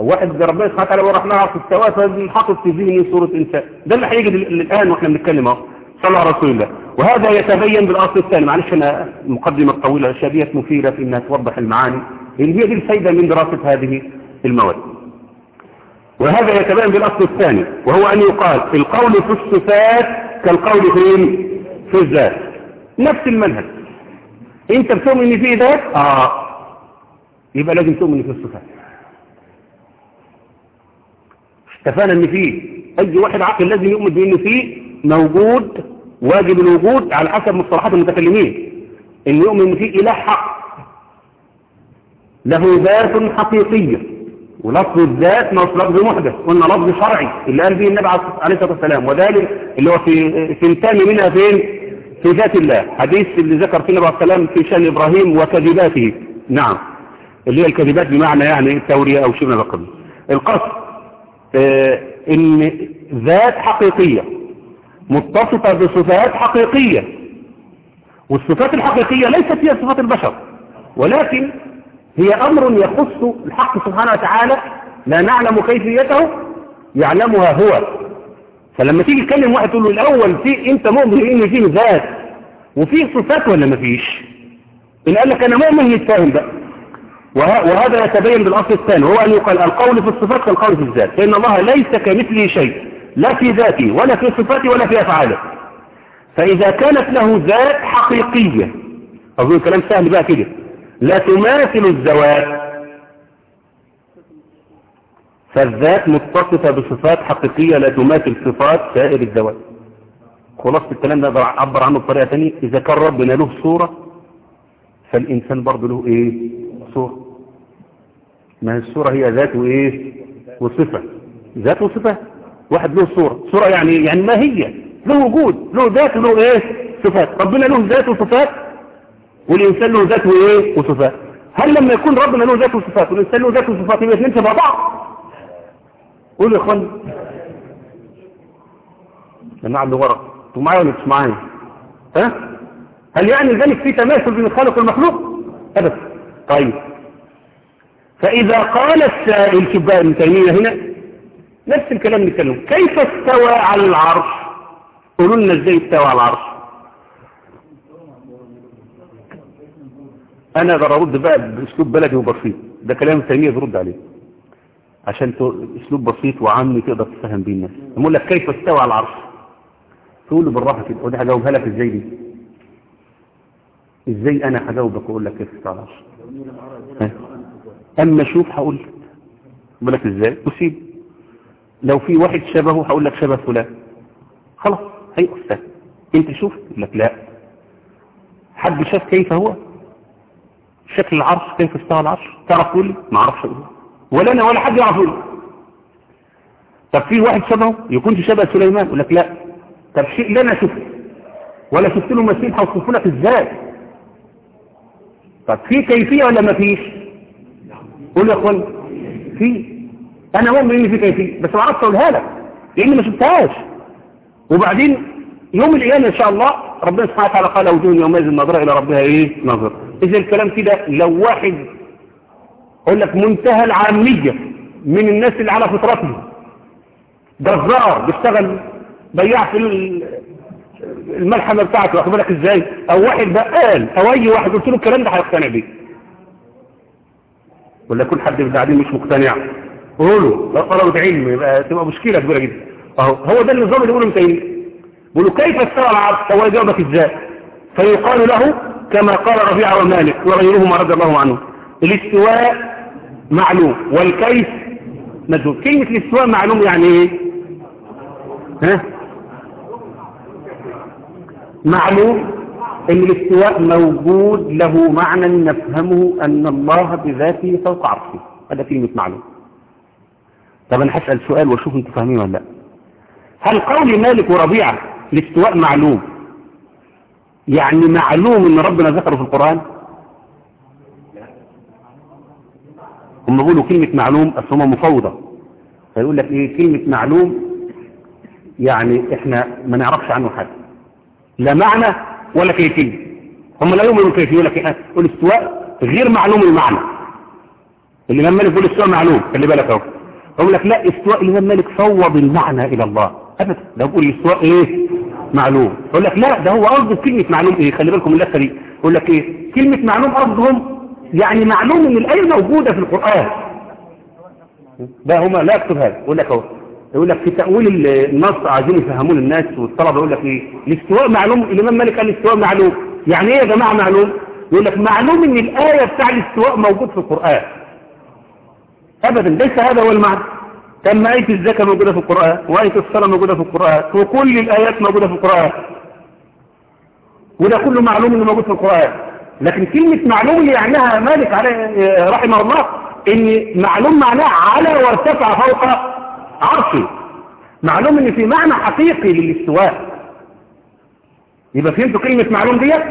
واحد ربنا سبحانه وتعالى ورحمه على السواء فحاطط في ذهني صورة إنسان. ده اللي هيجي الان وإحنا بنتكلم أهو. صلى على رسول الله. وهذا يتبين بالأصل الثاني. معلش أنا المقدمه الطويله شبيهة مثيرة في انها توضح المعاني لأن هي دي الفايدة من دراسة هذه المواد. وهذا يتبين بالأصل الثاني وهو أن يقال القول في الصفات كالقول في في الذات. نفس المنهج. انت بتؤمن ان في ذات آه يبقى لازم تؤمن في الصفات. اتفقنا إن في أي واحد عاقل لازم يؤمن بإن في موجود واجب الوجود على حسب مصطلحات المتكلمين. إن يؤمن ان في إله حق له ذات حقيقية. ولفظ الذات لفظ محدث قلنا لفظ شرعي اللي قال به النبي عليه الصلاة والسلام. وذلك اللي هو في ثنتان منها فين؟ في ذات الله. حديث اللي ذكر فيه النبي عليه السلام في شأن إبراهيم وكذباته. نعم. اللي هي الكذبات بمعنى يعني التورية أو شيء من القبيل. القصد آه إن ذات حقيقية متصفة بصفات حقيقية. والصفات الحقيقية ليست هي صفات البشر. ولكن هي أمر يخص الحق سبحانه وتعالى لا نعلم كيفيته يعلمها هو. فلما تيجي تكلم واحد تقول له الأول في أنت مؤمن إن فيه ذات وفيه صفات ولا مفيش إن قال لك أنا مؤمن يتفاهم بقى. وهذا يتبين بالأصل الثاني وهو أن يقال القول في الصفات كالقول في الذات فإن الله ليس كمثله شيء لا في ذاته ولا في صفاته ولا في أفعاله. فإذا كانت له ذات حقيقية أظن كلام سهل بقى كده. لا تماثل الزوات فالذات متصفة بصفات حقيقية لا تماثل صفات سائر الزوات خلاصة الكلام ده عبر عنه بطريقة تانية. إذا كان ربنا له صورة فالإنسان برضه له إيه؟ صورة. ما الصورة هي ذات وإيه؟ وصفة. ذات وصفة. واحد له صورة. صورة يعني يعني ما هي؟ له وجود. له ذات وله إيه؟ صفات. ربنا له ذات وصفات. والإنسان له ذات وإيه وصفات. هل لما يكون ربنا له ذات وصفات والإنسان له ذات وصفات يبقى اثنين شبه بعض؟ قولوا يا إخوان. جماعة اللي ورا أنتوا معايا ولا مش معايا؟ ها؟ هل يعني ذلك في تماثل بين الخالق والمخلوق؟ ابدا. طيب. فإذا قال السائل شباب ابن تيمية هنا نفس الكلام نتكلم كيف استوى على العرش؟ قولوا لنا إزاي استوى على العرش. أنا أرد بقى بأسلوب بلدي وبسيط. ده كلام تيمية برد عليه. عشان أسلوب بسيط وعامي تقدر تفهم بيه الناس. يقول لك كيف استوى على العرش؟ تقول له بالراحة كده. ودي هجاوبها لك إزاي دي؟ إزاي أنا هجاوبك وأقول لك كيف استوى على العرش؟ أما أشوف هقول لك. بقول لك إزاي؟ وسيب لو في واحد شبهه هقول لك شبه فلان. خلاص. هي أستاذ أنت يقول لك لا. حد شاف كيف هو؟ شكل العرش كيف استوى العرش؟ تعرف تقول ما أعرفش أقول ولا أنا ولا حد يعرف يقول طب في واحد شبهه؟ يكون شبه سليمان يقول لك لا. طب شيء لا أنا شفته ولا شفت له مثيل هوصفه لك إزاي؟ طب في كيفية ولا ما فيش؟ قول يا أخوان. في. أنا مؤمن ان في كيفية بس ما أعرفش أقولها لك لأني ما شفتهاش. وبعدين يوم القيامة إن شاء الله ربنا سبحانه وتعالى قال وجوه يومئذ ناظره إلى ربها إيه؟ نظر إذا الكلام كده لو واحد أقول لك منتهى العامية من الناس اللي على فطرتهم. جزار بيشتغل بياع في الملحمة بتاعته واخد بالك إزاي؟ أو واحد بقال أو أي واحد قلت له الكلام ده هيقتنع بيه. ولا يكون حد من بعدين مش مقتنع. قولوا لو طلبة علم يبقى تبقى مشكلة كبيرة جدا. أهو هو ده النظام اللي بيقوله متين بيقولوا كيف استوى العرش هو يجاوبك إزاي؟ فيقال له كما قال ربيعة ومالك وغيرهما رضي الله عنه. الاستواء معلوم والكيف مجهول. كلمة الاستواء معلوم يعني إيه؟ ها؟ معلوم إن الاستواء موجود له معنى نفهمه أن الله بذاته فوق عرشه. هذا كلمة معلوم. طب أنا هسأل سؤال وأشوف أنتوا فاهمين ولا لا. هل قول مالك وربيعة الاستواء معلوم يعني معلوم إن ربنا ذكره في القرآن؟ هم بيقولوا كلمة معلوم هم مفوضة. فيقول لك إيه؟ كلمة معلوم يعني إحنا ما نعرفش عنه حاجة. لا معنى ولا كيفية. هم لا يؤمنوا كيفية يقول لك إيه؟ الاستواء غير معلوم المعنى. الإمام مالك بيقول الاستواء معلوم. خلي بالك أهو. يقول لك لا استواء الإمام مالك فوض المعنى إلى الله. أبدا. ده بيقول الاستواء إيه؟ معلوم. يقول لك لا ده هو قصده كلمة معلوم إيه؟ خلي بالكم اللفة دي. يقول لك إيه؟ كلمة معلوم قصدهم يعني معلوم إن الآية موجودة في القرآن. ده هما لا اكتب هذا. يقول لك أهو. يقول لك في تأويل النص عايزين يفهمون الناس والطلبة يقول لك إيه؟ الاستواء معلوم. الإمام مالك قال الاستواء معلوم. يعني إيه يا جماعة معلوم؟ يقول لك معلوم إن الآية بتاع الاستواء موجود في القرآن. ابدا. ليس هذا هو المعنى. تم آية الزكاة موجودة في القرآن وآية الصلاة موجودة في القرآن وكل الآيات موجودة في القرآن. وده كله معلوم إنه موجود في القرآن. لكن كلمة معلوم اللي يعنيها مالك عليه رحمه الله إن معلوم معناه على وارتفع فوق عرشه. معلوم إن في معنى حقيقي للاستواء. يبقى فهمتوا كلمة معلوم ديت؟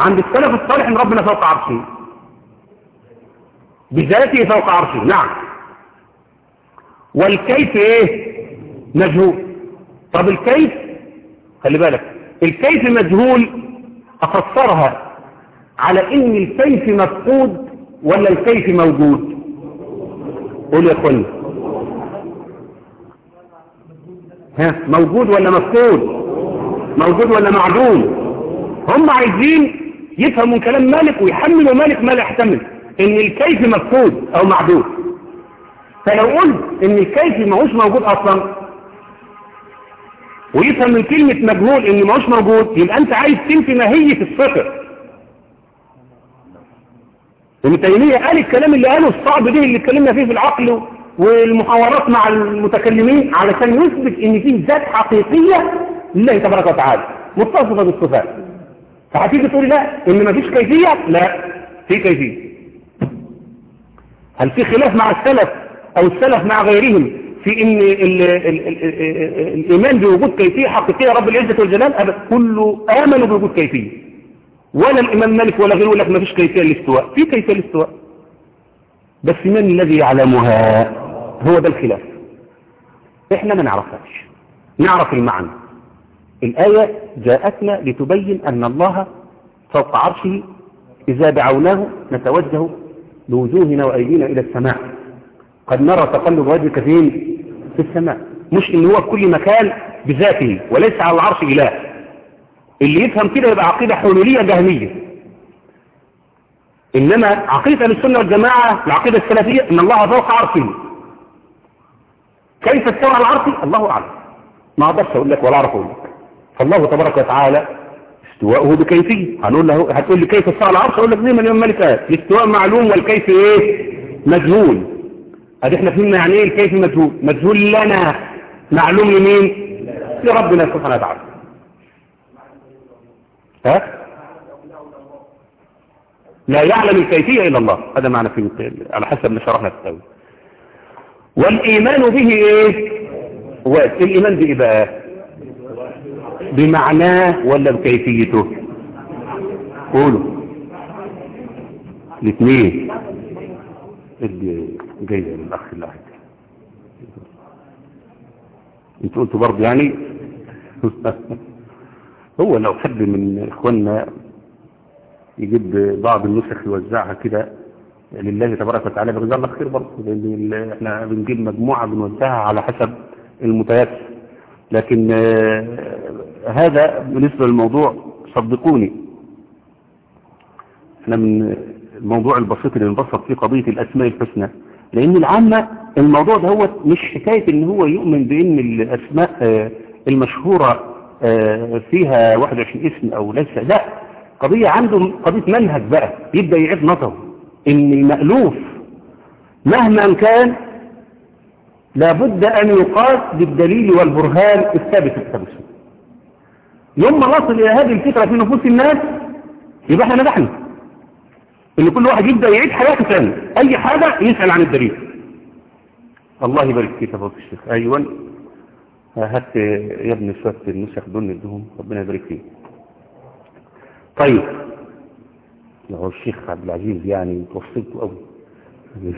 عند السلف الصالح إن ربنا فوق عرشه. بذاته فوق عرشه. نعم. والكيف إيه؟ مجهول. طب الكيف؟ خلي بالك. الكيف مجهول أفسرها على إن الكيف مفقود ولا الكيف موجود؟ قول يا إخواني. ها موجود ولا مفقود؟ موجود ولا معدوم؟ هم عايزين يفهموا كلام مالك ويحملوا مالك ما لا يحتمل. إن الكيف مفقود أو معدوم. فلو قلت إن الكيف ماهوش موجود أصلا ويفهم من كلمة مجهول إن ماهوش موجود يبقى أنت عايز تنفي ماهية الصفر. ابن تيمية قال الكلام اللي قاله الصعب ده اللي اتكلمنا فيه في العقل والمحاورات مع المتكلمين علشان يثبت إن فيه ذات حقيقية لله تبارك وتعالى. متصفة بالصفات. فهتيجي تقول لا إن مفيش كيفية؟ لا في كيفية. هل في خلاف مع السلف؟ أو السلف مع غيرهم في إن ال ال ال ال الإيمان بوجود كيفية حقيقية رب العزة والجلال ابدا كله امنوا بوجود كيفية. ولا الإمام مالك ولا غيره يقول لك مفيش كيفية للاستواء. في كيفية للاستواء. بس من الذي يعلمها هو ده الخلاف. إحنا ما نعرفهاش. نعرف المعنى. الآية جاءتنا لتبين أن الله فوق عرشه إذا دعوناه نتوجه بوجوهنا وأيدينا إلى السماء. قد نرى تقلب وجهك فين في السماء مش إن هو في كل مكان بذاته وليس على العرش إله. اللي يفهم كده يبقى عقيدة حلولية جهمية. إنما عقيدة السنة والجماعة العقيدة السلفية إن الله فوق عرشه. كيف استوى على العرش؟ الله أعلم. ما أقدرش أقول لك ولا أعرف أقول لك. فالله تبارك وتعالى استواءه بكيفية هنقول له هتقول لي كيف استوى على العرش؟ أقول لك زي مالك قال الاستواء معلوم والكيف إيه؟ مجهول. ادي إحنا فهمنا يعني إيه؟ الكيف مجهول؟ مجهول لنا. معلوم لمين؟ لربنا سبحانه وتعالى. ها؟ لا يعلم الكيفية إلا الله. هذا معنى في على حسب ما شرحنا في التأويل. والإيمان به إيه؟ هو الإيمان بإيه بقى بمعناه ولا بكيفيته؟ قولوا. الاثنين. اللي جاي من الأخ الله. أنتوا قلتوا برضه يعني؟ هو لو حد من إخواننا يجيب بعض النسخ يوزعها كده لله تبارك وتعالى بجزاه الله خير برضه. لأن إحنا بنجيب مجموعة بنوزعها على حسب المتيسر لكن هذا بالنسبة للموضوع صدقوني. إحنا من الموضوع البسيط اللي نبسط فيه قضية الأسماء الحسنى. لأن العامة الموضوع ده هو مش حكاية إن هو يؤمن بإن الأسماء المشهورة فيها 21 اسم أو ليس. لا قضية عنده قضية منهج بقى يبدأ يعيد نظره. إن المألوف مهما كان لابد أن يقاس بالدليل والبرهان الثابت والسنة يوم ما نصل إلى هذه الفكرة في نفوس الناس يبقى إحنا نجحنا إن كل واحد يبدأ يعيد حياته ثاني. أي حاجة يسأل عن الدليل. الله يبارك فيك يا فضل الشيخ. أيوه. هات يا ابن شوية النسخ دول ندهم ربنا يبارك فيك. طيب. هو الشيخ عبد العزيز يعني توصلته قوي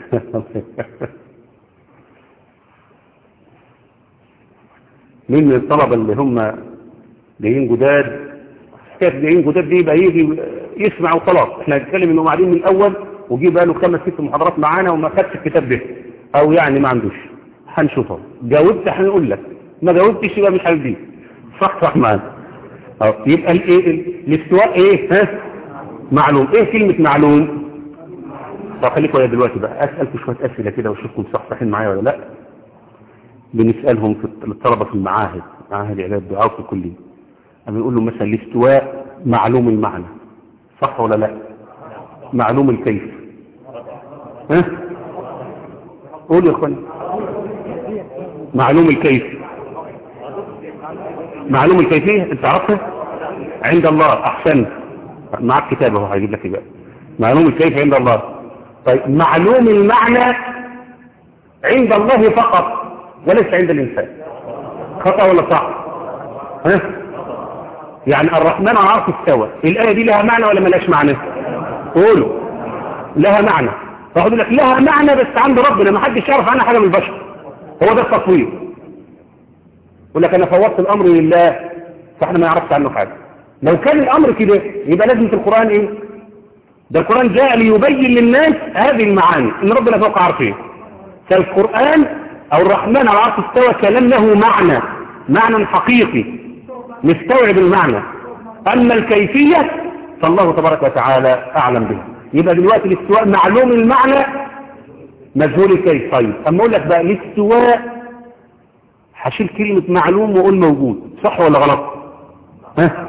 من الطلبة اللي هم جايين جداد؟ حكاية جايين جداد دي يبقى يجي يسمع وخلاص. إحنا هنتكلم انهم قاعدين من الأول وجي بقى له خمس ست محاضرات معانا وما خدش الكتاب ده. أو يعني ما عندوش. هنشوفه. جاوبت هنقول لك. ما جاوبتش يبقى مش هنديه صح صح معانا يبقى الايه الاستواء إيه؟ ها؟ معلوم. إيه كلمة معلوم؟ طب خليكم يا دلوقتي بقى. اسالكم شوية أسئلة كده وأشوفكم صحصحين معايا ولا لأ. بنسألهم في الطلبه في المعاهد معاهد اعداد الدعاء في الكلية. أما نقول له مثلا الاستواء معلوم المعنى. صح ولا لا؟ معلوم الكيف. ها؟ قول يا إخواني. معلوم الكيف. معلوم الكيفيه أنت عرفتها عند الله. احسنت معك كتاب أهو هيجيب لك بقى. معلوم الكيف عند الله. طيب معلوم المعنى عند الله فقط وليس عند الإنسان. خطأ ولا صح؟ ها؟ يعني الرحمن على العرش استوى. الآية دي لها معنى ولا ملاش معنى؟ قولوا. لها معنى. فأقول لك لها معنى بس عند ربنا. ما حدش يعرف عنها حاجة من البشر. هو ده التصوير يقول لك أنا فوضت الأمر لله فإحنا ما يعرفش عنه حاجة. لو كان الأمر كده يبقى لازم في القرآن إيه؟ ده القرآن جاء ليبين للناس هذه المعاني. إن ربنا فوق عرشه فالقرآن أو الرحمن على العرش استوى كلام له معنى معنى حقيقي. مستوعب المعنى. أما الكيفية فالله تبارك وتعالى أعلم بها. يبقى دلوقتي الاستواء معلوم المعنى مجهول الكيف. طيب أما أقول لك بقى الاستواء هشيل كلمة معلوم وأقول موجود. صح ولا غلط؟ ها؟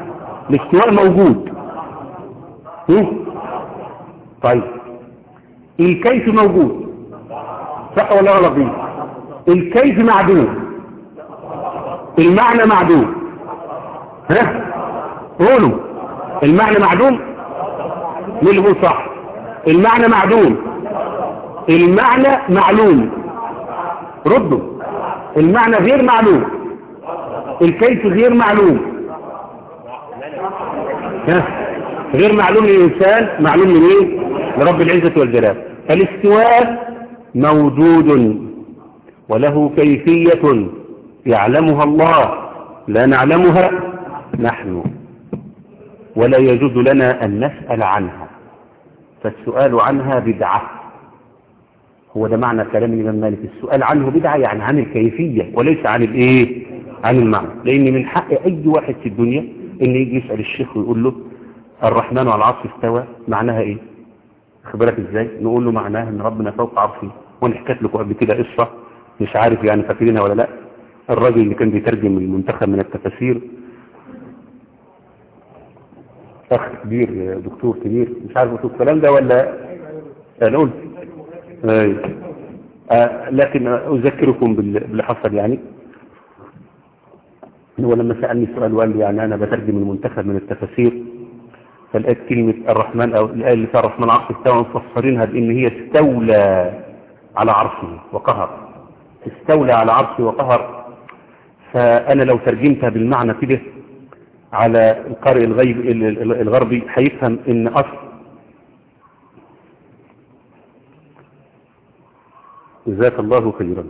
الاستواء موجود. هم؟ طيب الكيف موجود. صح ولا غلط الكيف معدوم. المعنى معدوم. ها؟ قولوا. المعنى معدوم؟ مين اللي بيقول صح. المعنى معدوم. المعنى معلوم. ردوا المعنى غير معلوم. الكيف غير معلوم. ها؟ غير معلوم للإنسان معلوم لمين؟ لرب العزة والجلال. الاستواء موجود وله كيفية يعلمها الله. لا نعلمها نحن ولا يجوز لنا أن نسأل عنها فالسؤال عنها بدعة. هو ده معنى كلام الإمام مالك السؤال عنه بدعة يعني عن الكيفية وليس عن الإيه؟ عن المعنى. لأن من حق أي واحد في الدنيا إن يجي يسأل الشيخ ويقول له الرحمن على العرش استوى معناها إيه؟ خبرك إزاي؟ نقول له معناها إن ربنا فوق عرشه. حكيت لكم قبل كده قصة مش عارف يعني فاكرينها ولا لأ. الراجل اللي كان بيترجم المنتخب من التفاسير اخ كبير دكتور كبير مش عارف قلت الكلام ده ولا أنا قلت. آه لكن أذكركم باللي حصل يعني. هو لما سألني سؤال وقال لي يعني أنا بترجم المنتخب من التفاسير فلقيت كلمة الرحمن أو الآية اللي فيها الرحمن عرش استوى مفسرينها بإن هي استولى على عرشه وقهر. استولى على عرشه وقهر. فأنا لو ترجمتها بالمعنى كده على القارئ الغيب الغربي هيفهم إن أصل جزاك الله خيرا.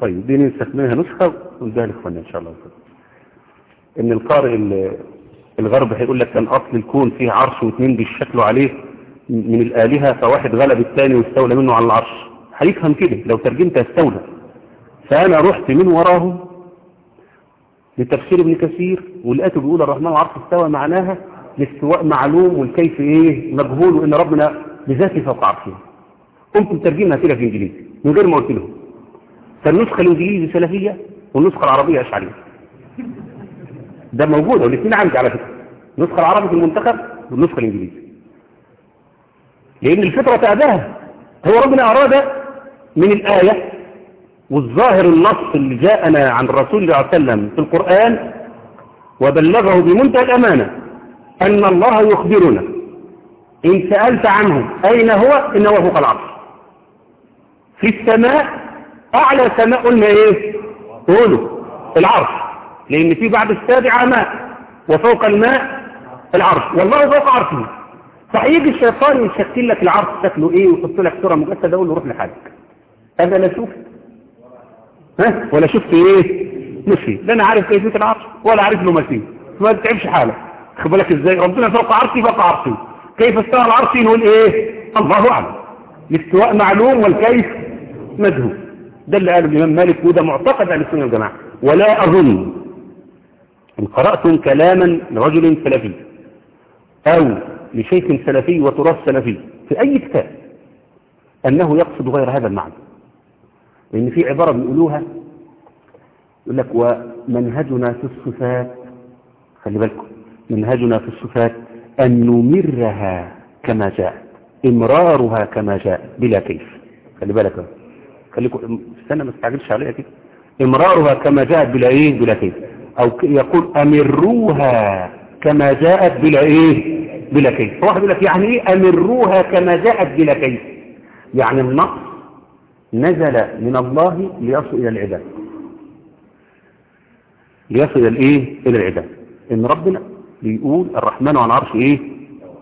طيب دي نستخدمها نسخة ونديها لإخواننا إن شاء الله. إن القارئ الغرب هيقول لك كان أصل الكون فيه عرش واثنين بيشكلوا عليه من الآلهة فواحد غلب الثاني واستولى منه على العرش. هيفهم كده لو ترجمت استولى. فأنا رحت من وراهم لتفسير ابن كثير ولقيته بيقول الرحمن العرش استوى معناها الاستواء معلوم والكيف إيه مجهول وإن ربنا بذاته فوق عرشه. قمت مترجمها كده في إنجليزي من غير ما قلت لهم. فالنسخة الإنجليزي سلفية والنسخة العربية أشعرية. ده موجود والاثنين عندي على فكرة. النسخة العربية في المنتخب والنسخة الانجليزية لأن الفطرة تأباها هو ربنا أراد من الآية والظاهر النص اللي جاءنا عن الرسول صلى الله عليه وسلم في القرآن وبلغه بمنتهى الأمانة أن الله يخبرنا. إن سألت عنه أين هو إنه فوق العرش. في السماء أعلى سماء قلنا إيه؟ قولوا العرش. لأن في بعد السابعة ماء وفوق الماء العرش. والله فوق عرشه. فهيجي الشيطان يشكل لك العرش شكله إيه ويحط لك صورة مجسدة أقول له روح لحالك. هذا لا شفت ها؟ ولا شفت إيه؟ مشي. لا أنا عارف كيفية العرش ولا عارف له فيه ما تتعبش حالك. خد بالك إزاي؟ ربنا فوق عرشي فوق عرشي. كيف استوى العرش نقول إيه؟ الله أعلم. الاستواء معلوم والكيف مجهول ده اللي قاله الإمام مالك وده معتقد على السنة والجماعة. ولا أظن إن قرأتم كلاما لرجل سلفي أو لشيخ سلفي وتراث سلفي في أي كتاب أنه يقصد غير هذا المعنى. لأن في عبارة بيقولوها يقول لك ومنهجنا في الصفات خلي بالكم منهجنا في الصفات أن نمرها كما جاء إمرارها كما جاء بلا كيف. خلي بالك خليكم استنى ما تستعجلش عليها كده. إمرارها كما جاءت بلا إيه؟ بلا كيف. أو يقول أمروها كما جاءت بلا إيه؟ بلا كيف. واحد يقول لك يعني إيه أمروها كما جاءت بلا كيف يعني النص نزل من الله ليصل إلى العباد. ليصل إلى الإيه إلى العباد. إن ربنا بيقول الرحمن عن عرش إيه؟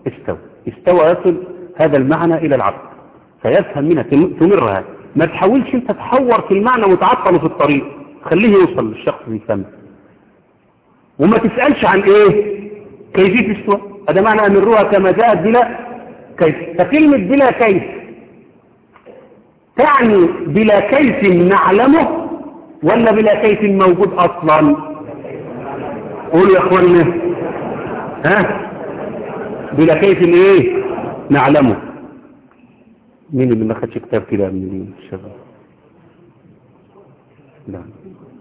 استوى. استوى يصل هذا المعنى إلى العبد. فيفهم منها. تمرها. ما تحاولش أنت تحور في المعنى وتعطله في الطريق. خليه يوصل للشخص اللي يفهم وما تسألش عن إيه؟ كيفية الاستواء هذا معنى أمروها كما جاءت بلا كيف. فكلمة بلا كيف. تعني بلا كيف نعلمه ولا بلا كيف موجود أصلا؟ قولوا يا اخوانا ها؟ بلا كيف إيه؟ نعلمه. مين اللي ما خدش كتاب كده من الشباب؟ لا.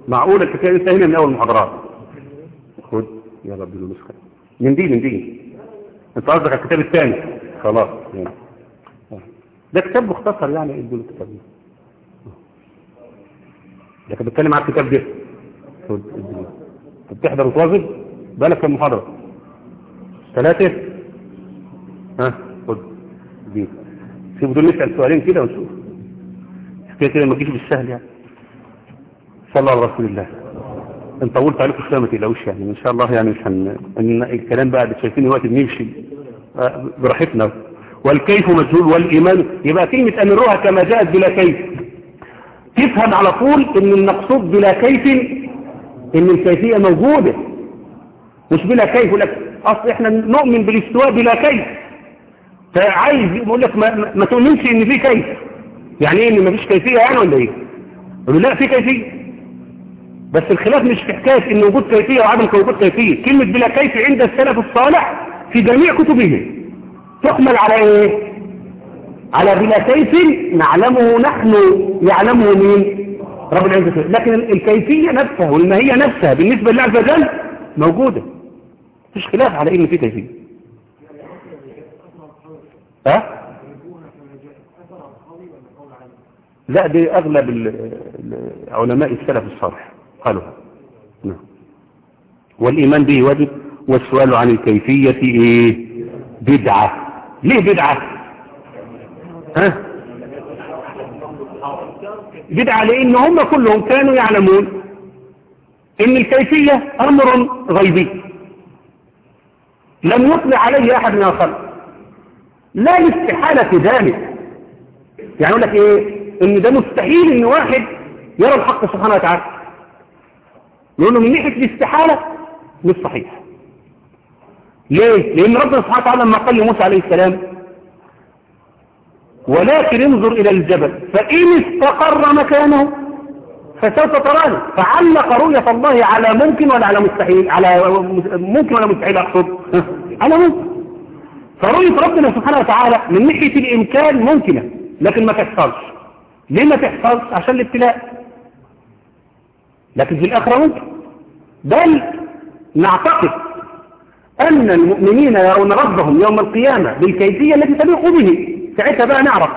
معقول الكتاب انت هنا من أول المحاضرات؟ خد يا رب النسخه من دي من دي. أنت قصدك على الكتاب الثاني؟ خلاص يعني. ده كتاب مختصر يعني إيه دول الكتاب ده لكن بتكلم على الكتاب ده. انت بتحضر وتواظب؟ بالك كم محاضرة؟ ثلاثة؟ ها خد دي. سيبوا دول نسأل سؤالين كده ونشوف. كده كده ما تجيش بالسهل يعني. صلى الله على رسول الله. ان طولت عليكم ما تقلقوش يعني. إن شاء الله يعني مش هن الكلام بقى شايفين الوقت بنمشي براحتنا. والكيف مجهول والإيمان. يبقى كلمة أمروها كما جاءت بلا كيف. تفهم على طول إن المقصود بلا كيف إن الكيفية موجودة. مش بلا كيف لك أصل إحنا نؤمن بالاستواء بلا كيف. فعايز يقول لك ما, ما تؤمنش إن في كيف. يعني إيه إن مفيش كيفية يعني ولا إيه؟ لا في كيفية. بس الخلاف مش في حكاية إن وجود كيفية وعدم وجود كيفية. كلمة بلا كيف عند السلف الصالح في جميع كتبهم. تحمل على إيه؟ على بلا كيف نعلمه نحن يعلمه مين؟ رب العزة لكن الكيفية نفسها والماهية نفسها بالنسبة لله عز وجل موجودة. مفيش خلاف على إن في كيفية. ها؟ لا دي أغلب علماء السلف الصالح قالوها نعم. والإيمان به واجب. والسؤال عن الكيفية إيه؟ بدعة. ليه بدعة؟ ها؟ بدعة لأن هم كلهم كانوا يعلمون إن الكيفية أمر غيبي. لم يطلع عليه أحد من الخلق. لا لاستحالة ذلك. يعني يقول لك إيه؟ إن ده مستحيل إن واحد يرى الحق سبحانه وتعالى. يقول له من ناحية الاستحالة مش صحيح. ليه؟ لأن ربنا سبحانه وتعالى لما قال لموسى عليه السلام ولكن انظر إلى الجبل فإن استقر مكانه فسوف تراني. فعلق رؤية الله على ممكن ولا على مستحيل على ممكن ولا مستحيل أقصد. على ممكن. فرؤية ربنا سبحانه وتعالى من ناحية الإمكان ممكنة لكن ما تحصلش. ليه ما تحصلش؟ عشان الابتلاء. لكن في الآخرة ممكن. بل نعتقد أن المؤمنين يرون ربهم يوم القيامة بالكيفية التي تليق به. ساعتها بقى نعرف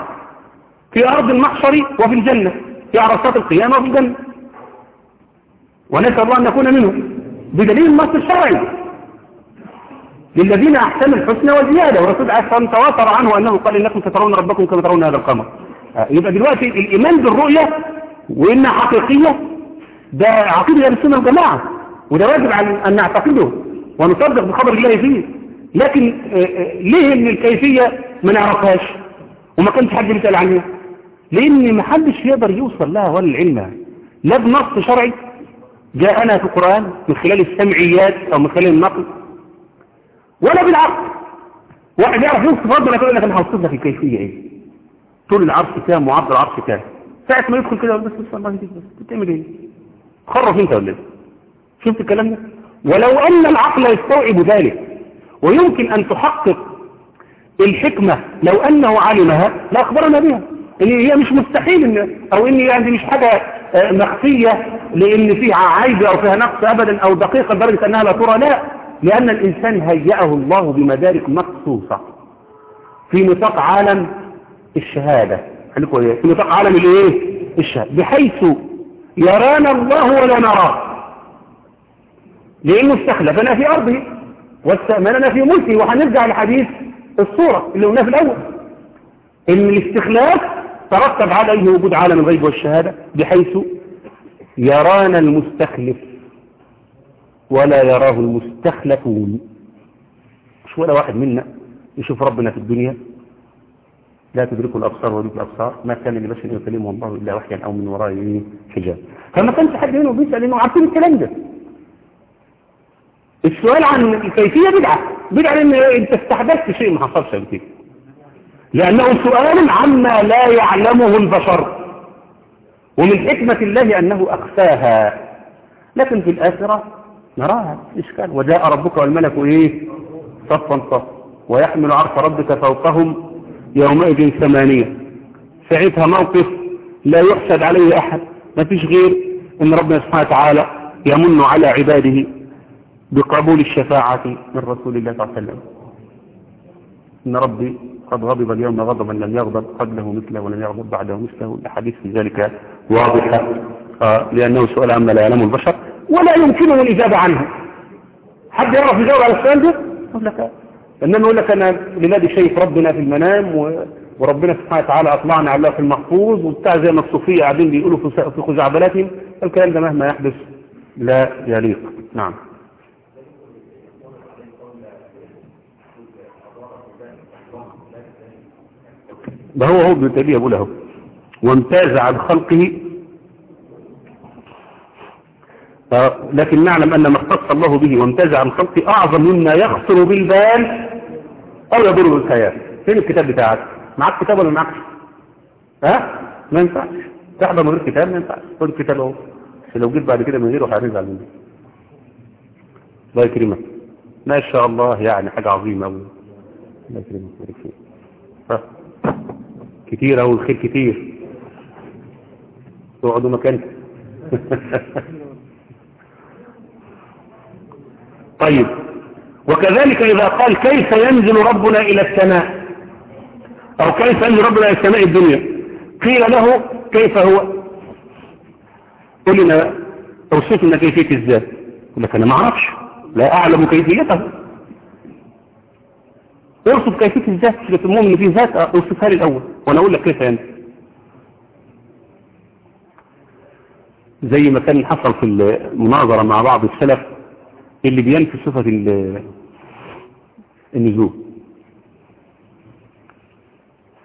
في أرض المحشر وفي الجنة في عرصات القيامة وفي الجنة. ونسأل الله أن نكون منهم بدليل النص الشرعي. للذين أحسنوا الحسنى وزيادة. ورسول الصلاة تواتر عنه أنه قال إنكم سترون ربكم كما ترون هذا القمر. يبقى دلوقتي الإيمان بالرؤية وإنها حقيقية ده عقيدة السنة الجماعة وده واجب أن نعتقده. ونصدق بخبر الله فيه. لكن ليه إن الكيفية ما نعرفهاش؟ وما كانش حد بيسأل عنها؟ لأن ما حدش يقدر يوصل لها ولا العلم. لا بنص شرعي جاءنا في القرآن من خلال السمعيات أو من خلال النقل ولا بالعقل واحد يعرف يوصف ربنا يقول لك أنا هوصف لك الكيفية إيه؟ طول العرش كام وعرض العرش كام؟ ساعة ما يدخل كده بس بس الله يهديك بس بتعمل إيه؟ خرف أنت ولا إيه؟ شفت الكلام ده؟ ولو أن العقل يستوعب ذلك ويمكن أن تحقق الحكمة لو أنه علمها لأخبرنا بها. إن هي مش مستحيل إن أو إن يعني مش حاجة مخفية لأن فيها عيب أو فيها نقص ابدا أو دقيقة لدرجة أنها لا ترى. لا لأن الإنسان هيأه الله بمدارك مخصوصة في نطاق عالم الشهادة. في نطاق عالم الإيه؟ الشهادة. بحيث يرانا الله ولا نراه. لأنه استخلفنا في أرضه واستأمننا في ملكه. وهنرجع لحديث الصورة اللي قلناه في الأول. إن الاستخلاف ترتب عليه وجود عالم الغيب والشهادة بحيث يرانا المستخلف ولا يراه المستخلفون. مش ولا واحد منا يشوف ربنا في الدنيا. لا تدركه الأبصار ويدرك الأبصار. ما كان لبشر يكلمه الله إلا وحيا أو من وراء حجاب. فما كانش حد هنا بيسأل إنه عارفين الكلام ده. السؤال عن الكيفية بدعة. بدعة لأن أنت استحدثت شيء ما حصلش قبل كده. لأنه سؤال عما لا يعلمه البشر. ومن حكمة الله أنه أخفاها. لكن في الآخرة نراها. إشكال وجاء ربك والملك إيه؟ صفا صفا. ويحمل عرش ربك فوقهم يومئذ ثمانية. ساعتها موقف لا يحسد عليه أحد. ما فيش غير أن ربنا سبحانه وتعالى يمن على عباده. بقبول الشفاعة من رسول الله صلى الله عليه وسلم. إن ربي قد غضب اليوم غضبا لم يغضب قبله مثله ولم يغضب بعده مثله. الأحاديث في ذلك واضحة آه لأنه سؤال عما لا يعلمه البشر ولا يمكنه الإجابة عنه. حد يعرف يجاوب على السؤال ده؟ يقول لك إنما يقول لك أنا لنادي شايف ربنا في المنام و... وربنا سبحانه وتعالى أطلعنا على في المحفوظ وبتاع زي ما الصوفية قاعدين بيقولوا في خزعبلاتهم. الكلام ده مهما يحدث لا يليق. نعم. ده هو هو ابن تيمية بيقول اهو. وامتاز عن خلقه. لكن نعلم أن ما اختص الله به وامتاز عن خلقه أعظم مما يخطر بالبال أو يضر بالخيال. فين الكتاب بتاعك؟ معاك كتاب ولا معاكش؟ ها؟ ما ينفعش. تحضر من غير كتاب؟ ما ينفعش. خد كتاب اهو. لو جيت بعد كده من غيره هتزعل مني الله يكرمك. ما شاء الله يعني حاجة عظيمة قوي الله يكرمك كتير أو الخير كتير. تقعدوا مكانك طيب. وكذلك إذا قال كيف ينزل ربنا إلى السماء؟ أو كيف ينزل ربنا إلى السماء الدنيا؟ قيل له كيف هو؟ قل لنا كيفية الذات يقول لك أنا ما أعرفش. لا أعلم كيفيته. اوصف كيفية الذات ان في ذات اوصفها لي الأول وأنا أقول لك كيف ينزل زي ما كان حصل في المناظرة مع بعض السلف اللي بينفي صفة النزول.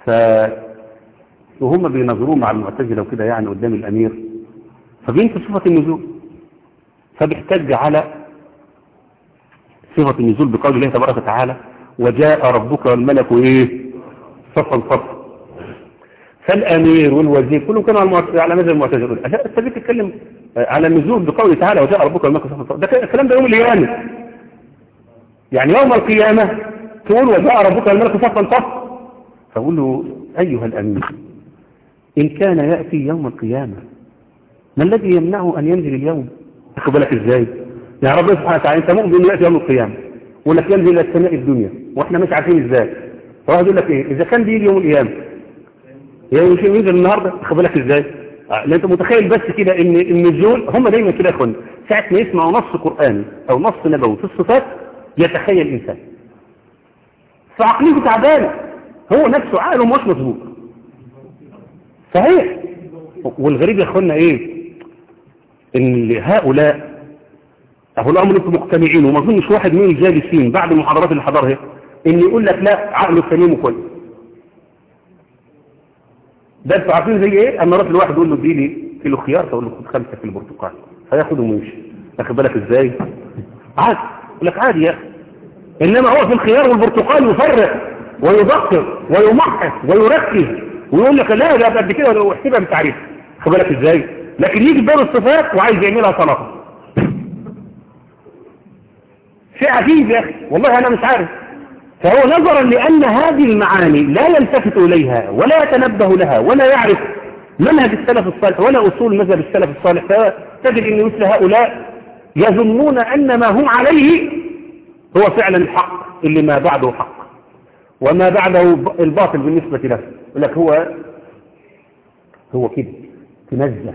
ف وهم بينظروه مع المعتزلة وكده يعني قدام الأمير فبينفي صفة النزول. فبيحتج على صفة النزول بقول الله تبارك وتعالى وجاء ربك والملك إيه؟ صفا صفا. فالأمير والوزير كلهم كانوا على مذهب المعتزله أنت بتتكلم على النزول بقوله تعالى وجاء ربك والملك صفا صفا. ده الكلام ده يوم القيامة. يعني يوم القيامة تقول وجاء ربك والملك صفا صفا. فأقول له أيها الأمير إن كان يأتي يوم القيامة ما الذي يمنعه أن ينزل اليوم؟ تاخد بالك إزاي؟ يعني ربنا سبحانه وتعالى أنت مؤمن يأتي يوم القيامة. لك ينزل إلى السماء الدنيا وإحنا مش عارفين إزاي. فواحد يقول لك إيه؟ إذا كان بيجي يوم القيامة يعني مش ينزل النهارده خد بالك إزاي؟ لأن أنت متخيل بس كده ان النزول هم دايما كده يا اخوانا ساعة ما يسمعوا نص قرآني أو نص نبوي في الصفات يتخيل الإنسان. فعقليته تعبانة. هو نفسه عقله مش مظبوط. صحيح. والغريب يا اخوانا إيه؟ إن هؤلاء اهو الامر أنتم مقتنعين وما أظنش واحد من الجالسين بعد المحاضرات اللي حضرها ان يقول لك لا عقله سليم وكويس. ده أنتوا عارفين زي إيه؟ أما رحت لواحد يقول له اديني كيلو خيار تقول له خد خمسة كيلو برتقال فياخدهم ويمشي. واخد بالك إزاي؟ عادي. يقول لك عادي يا أخي. إنما هو في الخيار والبرتقال يفرق ويدقق ويمحص ويركز ويقول لك لا ده قد كده واحسبها بالتعريف خد بالك إزاي؟ لكن يجي باب الصفات وعايز يعملها صلاة. شيء عجيب يا أخي. والله أنا مش عارف. فهو نظرا لأن هذه المعاني لا يلتفت إليها ولا يتنبه لها ولا يعرف منهج السلف الصالح ولا أصول مذهب السلف الصالح. فتجد إن مثل هؤلاء يظنون أن ما هم عليه هو فعلا الحق اللي ما بعده حق وما بعده الباطل بالنسبة له. يقول لك هو هو كده تنزه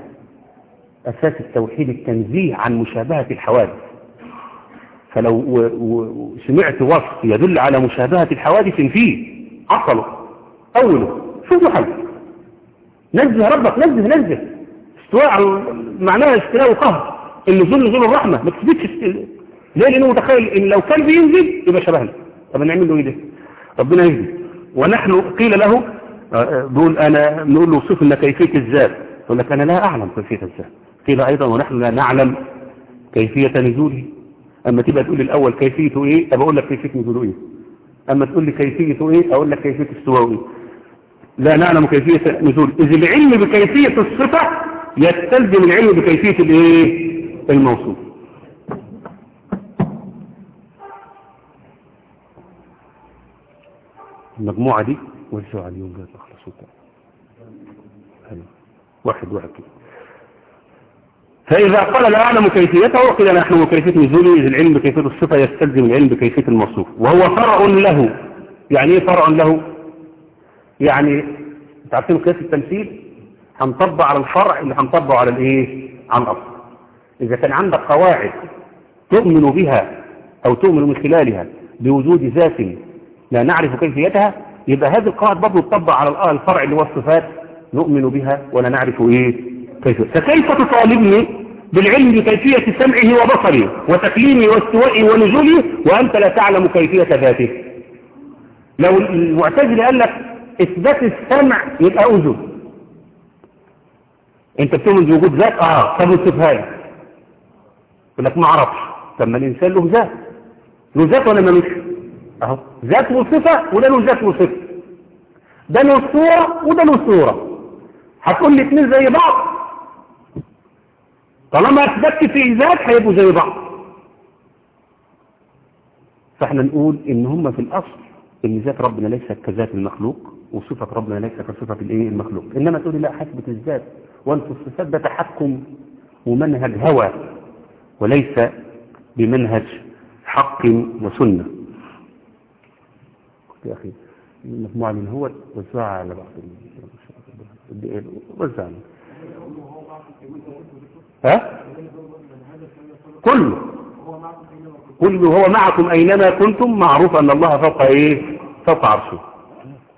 أساس التوحيد التنزيه عن مشابهة الحوادث. فلو و سمعت وصف يدل على مشابهة الحوادث فيه عقله أوله شوف حل؟ نزه ربك نزه نزه. استواء معناها استواء وقهر. النزول نزول الرحمة. ما تثبتش ليه؟ لأنه متخيل إن لو كان بينزل يبقى شبهنا. طب نعمل له إيه ده؟ ربنا يهدي. ونحن قيل له بقول أنا نقول له صف لنا كيفية الذات. يقول لك أنا لا أعلم كيفية الذات. قيل أيضا ونحن لا نعلم كيفية نزوله. أما تبقى تقول لي الأول كيفيته إيه أبقى أقول لك كيفية نزوله إيه. أما تقول لي كيفيته إيه أقول لك كيفية استواءه إيه. لا نعلم كيفية نزوله. إذ العلم بكيفية الصفة يستلزم العلم بكيفية الإيه؟ الموصوف. المجموعة دي وزعوا على اليوم جاءت أخلصوا حلو. واحد واحد كده. فإذا قال لا أعلم كيفيته قيل نحن كيفية نزوله إذ العلم بكيفية الصفة يستلزم العلم بكيفية الموصوف. وهو فرع له. يعني إيه فرع له؟ يعني تعرفين قياس التمثيل؟ هنطبق على الفرع اللي هنطبقه على الإيه؟ على الأصل. إذا كان عندك قواعد تؤمن بها أو تؤمن من خلالها بوجود ذات لا نعرف كيفيتها يبقى هذه القواعد برضه تطبق على الفرع اللي هو الصفات نؤمن بها ولا نعرف إيه؟ كيف فكيف تطالبني بالعلم بكيفية سمعه وبصره وتكليمه واستوائه ونزوله وأنت لا تعلم كيفية ذاته. لو المعتزله قال لك إثبات السمع يبقى أذن. أنت بتؤمن بوجود ذات؟ آه طب وصفها لي يقول لك ما أعرفش. طب ما الإنسان له ذات. له ذات ولا ملوش أهو. ذات وصفة وده له ذات وصفة ده له صورة وده له صورة. هتقول لي اثنين زي بعض؟ طالما أثبتت في ذات هيبقوا زي بعض. فإحنا نقول إن هم في الأصل إن ذات ربنا ليست كذات المخلوق وصفة ربنا ليست كصفة الإيه؟ المخلوق. إنما تقول لا حسبة الذات وأنت الصفات ده تحكم ومنهج هوى وليس بمنهج حق وسنة. يا أخي مجموعة من هو وزعها على بعض وزعها ها؟ كله. كله هو معكم أينما كنتم معروف أن الله فوق إيه؟ فوق عرشه.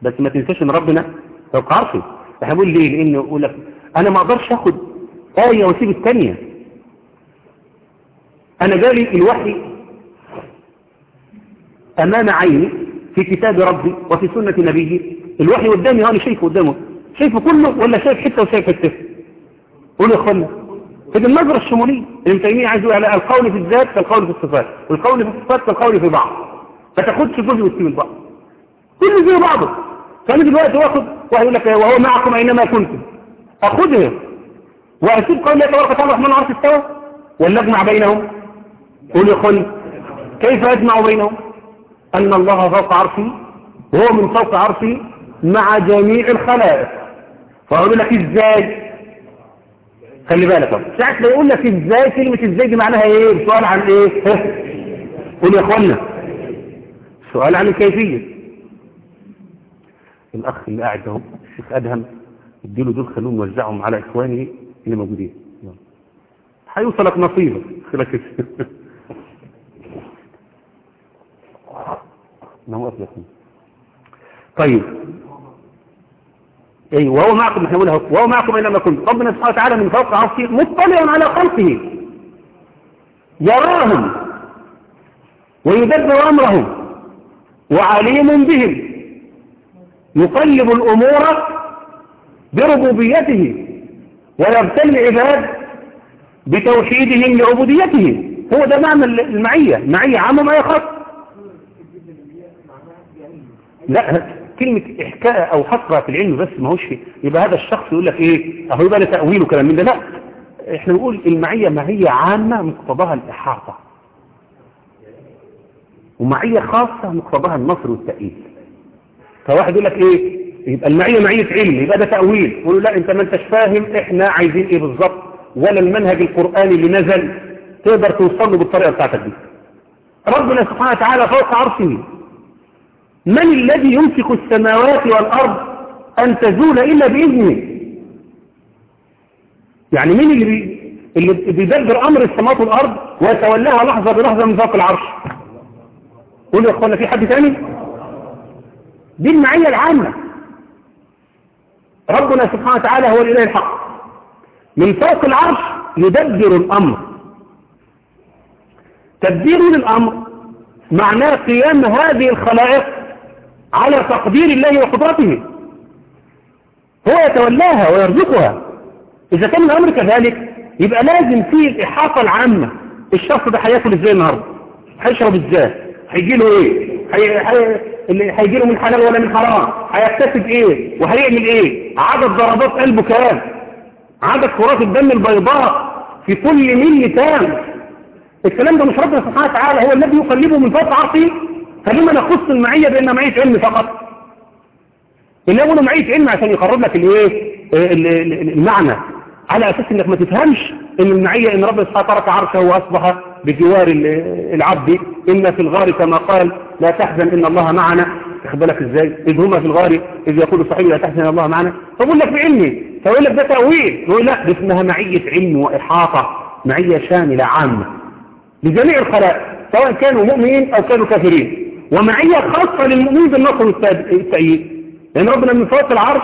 بس ما تنساش إن ربنا فوق عرشه. إحنا بنقول ليه؟ لأنه يقول لك أنا ما أقدرش آخد آية وأسيب الثانية أنا جالي الوحي أمام عيني في كتاب ربي وفي سنة نبيه. الوحي قدامي أنا شايفه قدامه. شايفه كله ولا شايف حتة وشايف حتة؟ قول يا إخوانا. هذه النظرة الشمولية ابن تيمية عايز يقول على القول في الذات كالقول في الصفات والقول في الصفات كالقول في بعض. ما تاخدش جزء وتسيب البعض كله زي بعضه. فأنا دلوقتي واخد واحد يقول لك وهو معكم أينما كنتم. اخدها وأسيب قول الله تبارك وتعالى الرحمن العرش استوى. ولا أجمع بينهم. قول يا إخواني كيف أجمع بينهم؟ أن الله فوق عرشه وهو من فوق عرشه مع جميع الخلائق. فأقول لك إزاي؟ خلي بالك. ساعة ما يقول لك إزاي كلمة إزاي دي معناها إيه؟ سؤال عن إيه؟ قول يا أخوانا. سؤال عن الكيفية. الأخ اللي قاعد اهو الشيخ أدهم اديله دول خلوهم وزعهم على إخواني اللي موجودين. هيوصلك نصيبك. خلك ما هو طيب. أي وهو معكم إحنا نقولها وهو معكم أينما كنتم ربنا سبحانه وتعالى من فوق عرشه مطلع على خلقه. يراهم ويدبر أمرهم وعليم بهم. يقلب الأمور بربوبيته ويبتلي العباد بتوحيدهم لعبوديته. هو ده معنى المعية. المعية عام ما يخص لا. كلمة إحكاء أو حصرة في العلم بس ما هوش يبقى هذا الشخص يقول لك إيه؟ أهو يبقى له تأويل وكلام من ده. لا. إحنا نقول المعية معية عامة مقتضاها الإحاطة. ومعية خاصة مقتضاها النصر والتأييد. فواحد يقول لك إيه؟ يبقى المعية معية علم يبقى ده تأويل. يقول له لا أنت ما أنتش فاهم إحنا عايزين إيه بالظبط؟ ولا المنهج القرآني اللي نزل تقدر توصل له بالطريقة بتاعتك دي. ربنا سبحانه وتعالى فوق عرشه من الذي يمسك السماوات والأرض أن تزول إلا بإذنه؟ يعني مين اللي. اللي بيدبر أمر السماوات والأرض ويتولاها لحظة بلحظة من فوق العرش؟ قولوا يا أخوانا في حد تاني؟ دي المعية العامة. ربنا سبحانه وتعالى هو الإله الحق. من فوق العرش يدبر الأمر. تدبير للأمر معناه قيام هذه الخلائق على تقدير الله وقدرته. هو يتولاها ويرزقها. إذا كان الأمر كذلك يبقى لازم فيه الإحاطة العامة. الشخص ده هياكل إزاي النهارده؟ هيشرب إزاي؟ هيجي له إيه؟ هيجي له من حلال ولا من حرام؟ هيكتسب إيه؟ وهيعمل إيه؟ عدد ضربات قلبه كام؟ عدد كرات الدم البيضاء في كل ملي تام. الكلام ده مش ربنا سبحانه وتعالى هو الذي يقلبه من فوق عرشه فلما نخص المعية بأنها معية علم فقط؟ إنه يقولوا معية علم عشان يقرب لك الإيه؟ المعنى. على أساس إنك ما تفهمش إن المعية إن ربنا سبحانه ترك عرشه وأصبح بجوار العبد. إن في الغار كما قال لا تحزن إن الله معنا. تاخد بالك إزاي؟ إذ هما في الغار إذ يقول صحيح لا تحزن إن الله معنا. فبقول لك بعلمي. فيقول لك ده تأويل. يقول لا دي اسمها معية علم وإحاطة. معية شاملة عامة. لجميع الخلائق سواء كانوا مؤمنين أو كانوا كافرين. ومعية خاصة للمؤمنين بالنصر والتأييد. لأن ربنا من فوق العرش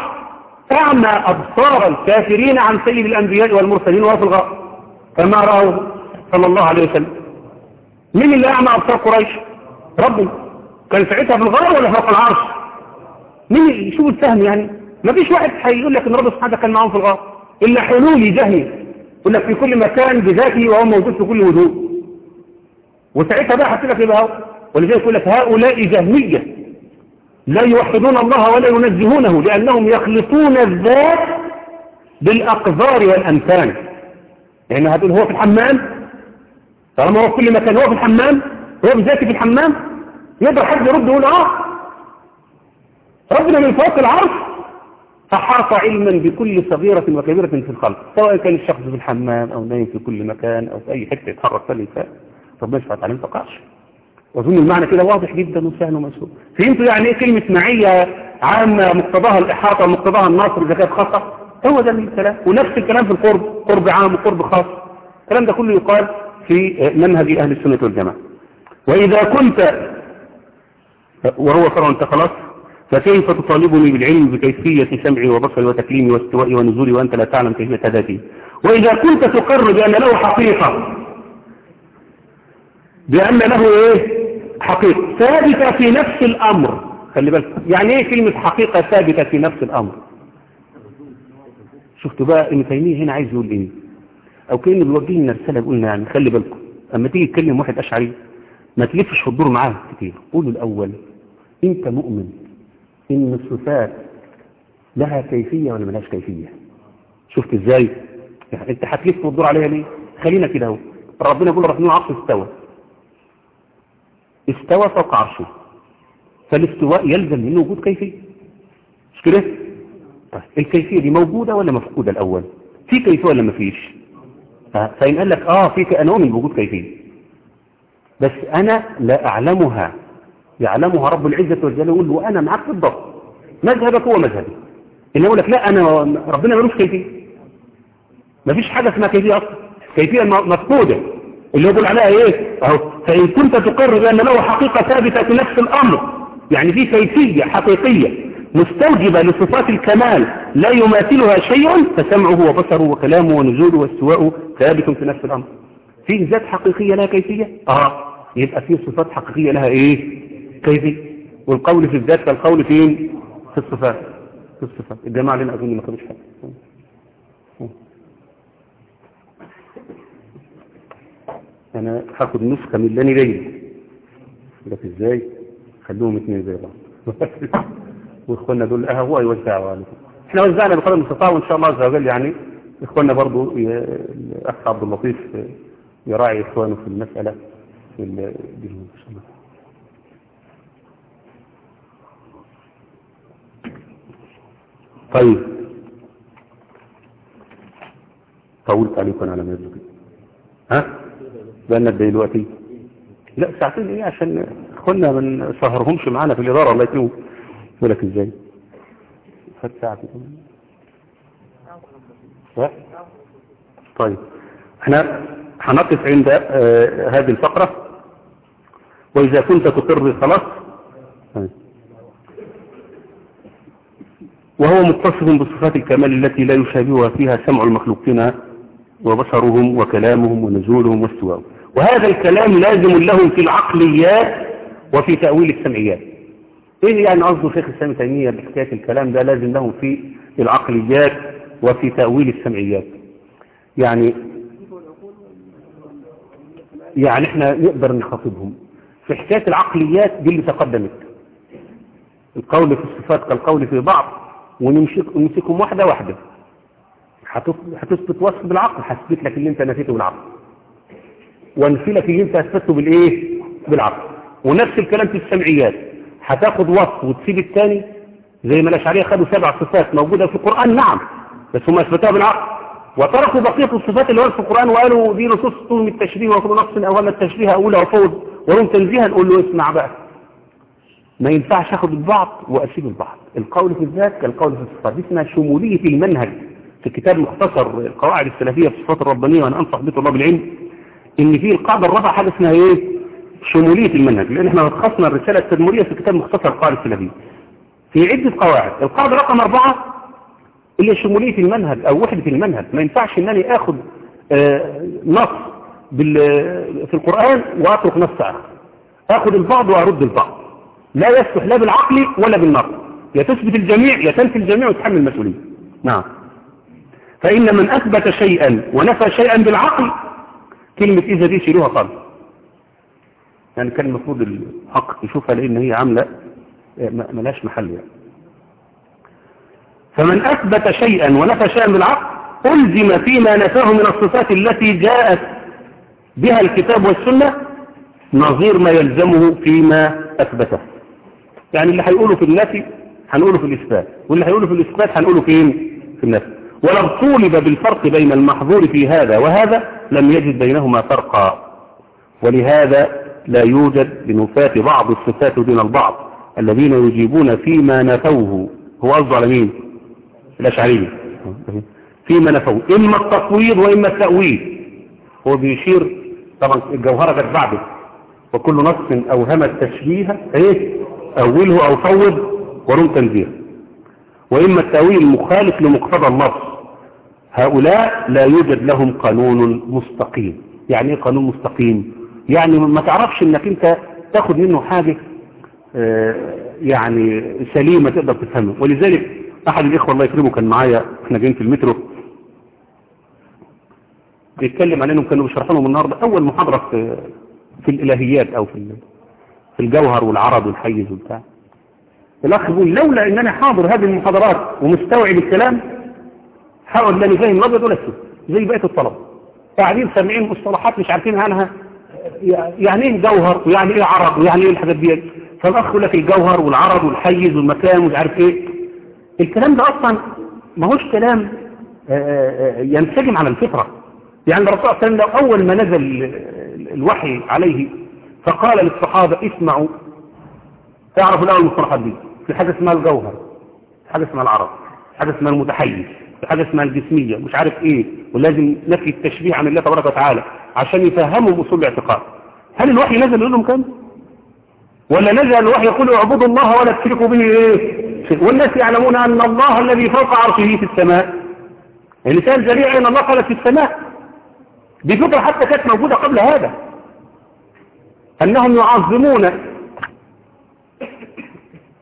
أعمى أبصار الكافرين عن سيد الأنبياء والمرسلين وهو في الغار. فما رأوا صلى الله عليه وسلم. مين اللي أعمى أبصار قريش؟ ربنا. كان ساعتها في الغار ولا فوق العرش؟ مين شوف الفهم يعني؟ ما فيش واحد هيقول لك إن ربنا سبحانه كان معاهم في الغار. إلا حلول جهني يقول لك في كل مكان بذاته وهو موجود في كل وجود وساعتها بقى حط لك يبقى ولذلك يقول لك هؤلاء جهمية لا يوحدون الله ولا ينزهونه لأنهم يخلطون الذات بالأقذار والأمثال. يعني هتقول هو في الحمام؟ طالما هو في كل مكان هو في الحمام هو بذاته في الحمام يقدر حد يرد يقول آه. ربنا من فوق العرش فحاط علما بكل صغيرة وكبيرة في الخلق سواء كان الشخص في الحمام أو نايم في كل مكان أو في أي حتة يتحرك فيه الإنسان. ربنا وتعالى ما تقعش وأظن المعنى كده واضح جدا وسهل ومسهول. فهمتوا يعني إيه كلمة معية عامة مقتضاها الإحاطة مقتضاها النصر إذا كانت خاصة؟ هو ده الكلام ونفس الكلام في القرب قرب عام وقرب خاص. الكلام ده كله يقال في منهج أهل السنة والجماعة. وإذا كنت وهو طبعا أنت خلاص؟ فكيف تطالبني بالعلم بكيفية سمعي وبصري وتكليمي واستوائي ونزولي وأنت لا تعلم كيفية هداتي وإذا كنت تقر بأن له حقيقة بأن له إيه؟ حقيقة ثابتة في نفس الأمر. خلي بالك. يعني إيه كلمة حقيقة ثابتة في نفس الأمر؟ شفتوا بقى ابن تيمية هنا عايز يقول إيه؟ أو كأنه بيوجه لنا رسالة قلنا يعني خلي بالكم. أما تيجي تكلم واحد أشعري ما تلفش في الدور معاه كتير. قولوا الأول أنت مؤمن إن الصفات لها كيفية ولا ملهاش كيفية؟ شفت إزاي؟ يعني أنت هتلف وتدور عليها ليه؟ خلينا كده أهو. ربنا يقول رحمه عرش استوى. استوى فوق عرشه. فالاستواء يلزم منه وجود كيفية. مش كده؟ طيب الكيفية دي موجودة ولا مفقودة الأول؟ في كيفية ولا مفيش. فإن قال لك آه في أنا أؤمن بوجود كيفية. بس أنا لا أعلمها. يعلمها رب العزة والجلال يقول له أنا معك بالضبط مذهبك هو مذهبي. إن يقول لك لا أنا ربنا ملوش كيفية. مفيش حاجة اسمها كيفية أصلا. كيفية مفقودة. اللي يقول عليها إيه؟ أهو. فإن كنت تقر بأن له حقيقة ثابتة في نفس الأمر يعني في كيفية حقيقية مستوجبة لصفات الكمال لا يماثلها شيء فسمعه وبصره وكلامه ونزوله واستواءه ثابت في نفس الأمر. فيه ذات حقيقية لها كيفية؟ آه. يبقى فيه صفات حقيقية لها إيه؟ كيفية. والقول في الذات كالقول فين؟ في الصفات. في الصفات. الجماعة لنا أظن ما كانوش حاجة أنا هاخد نسخة من اللي أنا جاي لك إزاي؟ خلوهم اتنين زي بعض. وإخواننا دول آه هو يوزعوا عليكم إحنا وزعنا بقدر المستطاع وإن شاء الله عز وجل يعني إخواننا برضو الأخ عبد اللطيف يراعي إخوانه في المسألة في ال- دي ان شاء الله طيب. طولت عليكم على ما يبدو. ها؟ بقالنا قد دلوقتي لا ساعتين إيه؟ عشان اخواننا ما نسهرهمش معانا في الإدارة الله يكرمهم يقول لك إزاي؟ خد ها؟ طيب. إحنا هنقف عند آه هذه الفقرة. وإذا كنت تقر خلاص طيب. وهو متصف بصفات الكمال التي لا يشابهها فيها سمع المخلوقين وبصرهم وكلامهم ونزولهم واستواءهم. وهذا الكلام لازم لهم في العقليات وفي تأويل السمعيات. إيه يعني قصده شيخ الإسلام تيمية بحكاية الكلام ده لازم لهم في العقليات وفي تأويل السمعيات؟ يعني يعني إحنا نقدر نخاطبهم في حكاية العقليات دي اللي تقدمت. القول في الصفات كالقول في بعض ونمسكهم واحدة واحدة. هتث- هتثبت وصف بالعقل هثبت لك اللي أنت نفيته بالعقل. وانفي لك اللي انت اثبته بالإيه؟ بالعقل. ونفس الكلام في السمعيات. هتاخد وصف وتسيب الثاني زي ما الاشعريه خدوا سبع صفات موجودة في القرآن نعم. بس هم أثبتوها بالعقل. وتركوا بقية الصفات اللي في القرآن وقالوا دي نصوص تهم التشبيه وكل نص اولا التشبيه اولى وفوز ولهم تنزيها نقول له اسمع بقى. ما ينفعش آخد البعض وأسيب البعض. القول في الذات كالقول في الصفات. دي اسمها شمولية المنهج. في كتاب مختصر القواعد السلفية في الصفات الربانية وأنا أنصح به طلاب العلم. إن في القاعده الرابعه حاجة اسمها إيه؟ شمولية المنهج لأن إحنا لخصنا الرسالة التدمرية في كتاب مختصر القواعد السلفيه في عدة قواعد القاعده رقم أربعة اللي هي شمولية المنهج أو وحدة المنهج. ما ينفعش إنني اخد آه، نص بال- في القرآن وأترك نص اخر اخد البعض وأرد البعض. لا يصلح لا بالعقل ولا بالنقل يا تثبت الجميع يا تنفي الجميع وتحمل المسؤوليه نعم. فإن من أثبت شيئا ونفى شيئا بالعقل كلمة إذا دي شيلوها خالص يعني كان المفروض الحق يشوفها لأن هي عاملة ملهاش محل يعني. فمن أثبت شيئا ونفى شيئا بالعقل ألزم فيما نفاه من الصفات التي جاءت بها الكتاب والسنة نظير ما يلزمه فيما أثبته. يعني اللي هيقوله في النفي هنقوله في الإثبات واللي هيقوله في الإثبات هنقوله فين؟ في النفي. ولو طولب بالفرق بين المحظور في هذا وهذا لم يجد بينهما فرقا. ولهذا لا يوجد لنفاة بعض الصفات دون البعض. الذين يجيبون فيما نفوه هو قصده على مين؟ الأشعرية. فيما نفوه إما التفويض وإما التأويل. هو بيشير طبعا الجوهرة جت بعده. وكل نص أوهم التشبيه إيه؟ أوله أو فوض ورم تنزيه. وإما التأويل مخالف لمقتضى اللفظ هؤلاء لا يوجد لهم قانون مستقيم. يعني إيه قانون مستقيم؟ يعني ما تعرفش إنك أنت تاخد منه حاجة آه، يعني سليمة تقدر تفهمه. ولذلك أحد الإخوة الله يكرمه كان معايا إحنا جايين في المترو. بيتكلم عن انهم كانوا بيشرحوا لهم النهارده أول محاضرة في في الإلهيات أو في في الجوهر والعرض والحيز وبتاع. الأخ بيقول لولا ان أنا حاضر هذه المحاضرات ومستوعب الكلام حاول لأني فاهم الابيض ولا الاسود زي بقية الطلبه قاعدين سامعين مصطلحات مش عارفين عنها يعني إيه جوهر ويعني إيه عرض ويعني إيه الحاجات دي فالأخ لك الجوهر والعرض والحيز والمكان ومش عارف إيه. الكلام ده أصلا ما هوش كلام آه، آه، ينسجم على الفطرة. يعني الرسول صلى الله عليه وسلم أول ما نزل ال- الوحي عليه فقال للصحابة اسمعوا. تعرفوا الأول المصطلحات دي؟ في حاجة اسمها الجوهر حاجة اسمها العرض حاجة اسمها المتحيز. في حاجة اسمها الجسمية مش عارف إيه ولازم نفي التشبيه عن الله تبارك وتعالى عشان يفهموا أصول الاعتقاد. هل الوحي نزل لهم كده ولا نزل الوحي يقول اعبدوا الله ولا تشركوا به؟ إيه. والناس يعلمون أن الله الذي فوق عرشه في السماء. اللسان جريء إن الله قال في السماء. دي فكره حتى كانت موجودة قبل هذا. أنهم يعظمون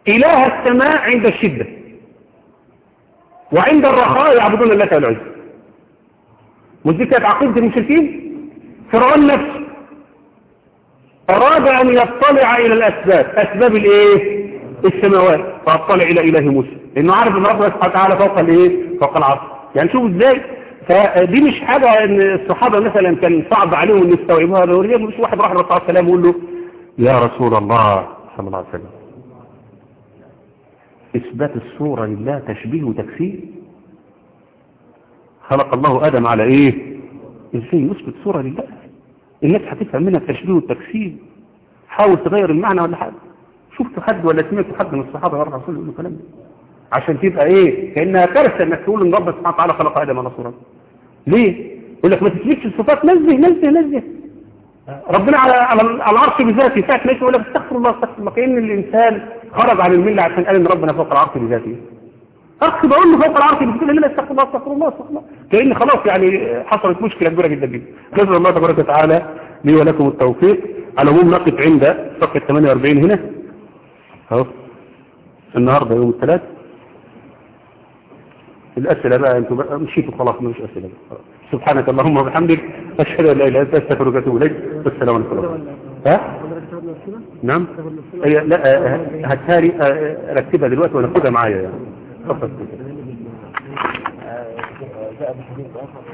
إله السماء عند الشدة. وعند الرخاء يعبدون الله تعالى العزة ودي كانت عقيدة المشركين؟ فرعون نفسه أراد أن يطلع إلى الأسباب. أسباب الإيه؟ السماوات. فأطلع إلى إله موسى. لأنه عارف إن ربنا سبحانه وتعالى فوق الإيه؟ فوق العرش. يعني شوف إزاي؟ فدي مش حاجة إن الصحابة مثلا كان صعب عليهم إن يستوعبوها. هذا مش واحد راح للرسول صلى الله عليه وسلم ويقول له يا رسول الله صلى الله عليه وسلم. إثبات الصورة لله تشبيه وتكسير. خلق الله آدم على إيه؟ إزاي يثبت صورة لله؟ الناس هتفهم منها التشبيه والتكسير. حاول تغير المعنى ولا حاجة؟ شفت حد ولا سمعت حد من الصحابة يروح الرسول يقول كلام عشان تبقى إيه؟ كأنها كارثة إنك تقول إن رب سبحانه وتعالى خلق آدم على صورته ليه؟ يقول لك ما تثبتش الصفات نزه نزه نزه. ربنا على على العرش بذاته ساعه ما يقول لك استغفر الله استغفر الله. كأن الإنسان خرج عن الملة عشان قال إن ربنا فوق العرش بذاته. اخ بقول له فوق العرش بتقول لي استغفر الله استغفر الله استغفر الله. كأن خلاص يعني حصلت مشكلة كبيرة جدا جدا. نسال الله تبارك وتعالى لي ولكم التوفيق. على العموم نقف عند صفحة 48 هنا. أهو. النهارده يوم الثلاث. الأسئلة بقى أنتم بقى مشيتوا خلاص مش أسئلة بقى. سبحانك اللهم وبحمدك. أشهد أن لا إله إلا أنت أستغفرك وأتوب إليك. والسلام عليكم. ها؟ نعم. لا هتهاري رتبها دلوقتي وناخدها معايا يعني. بحديث آخر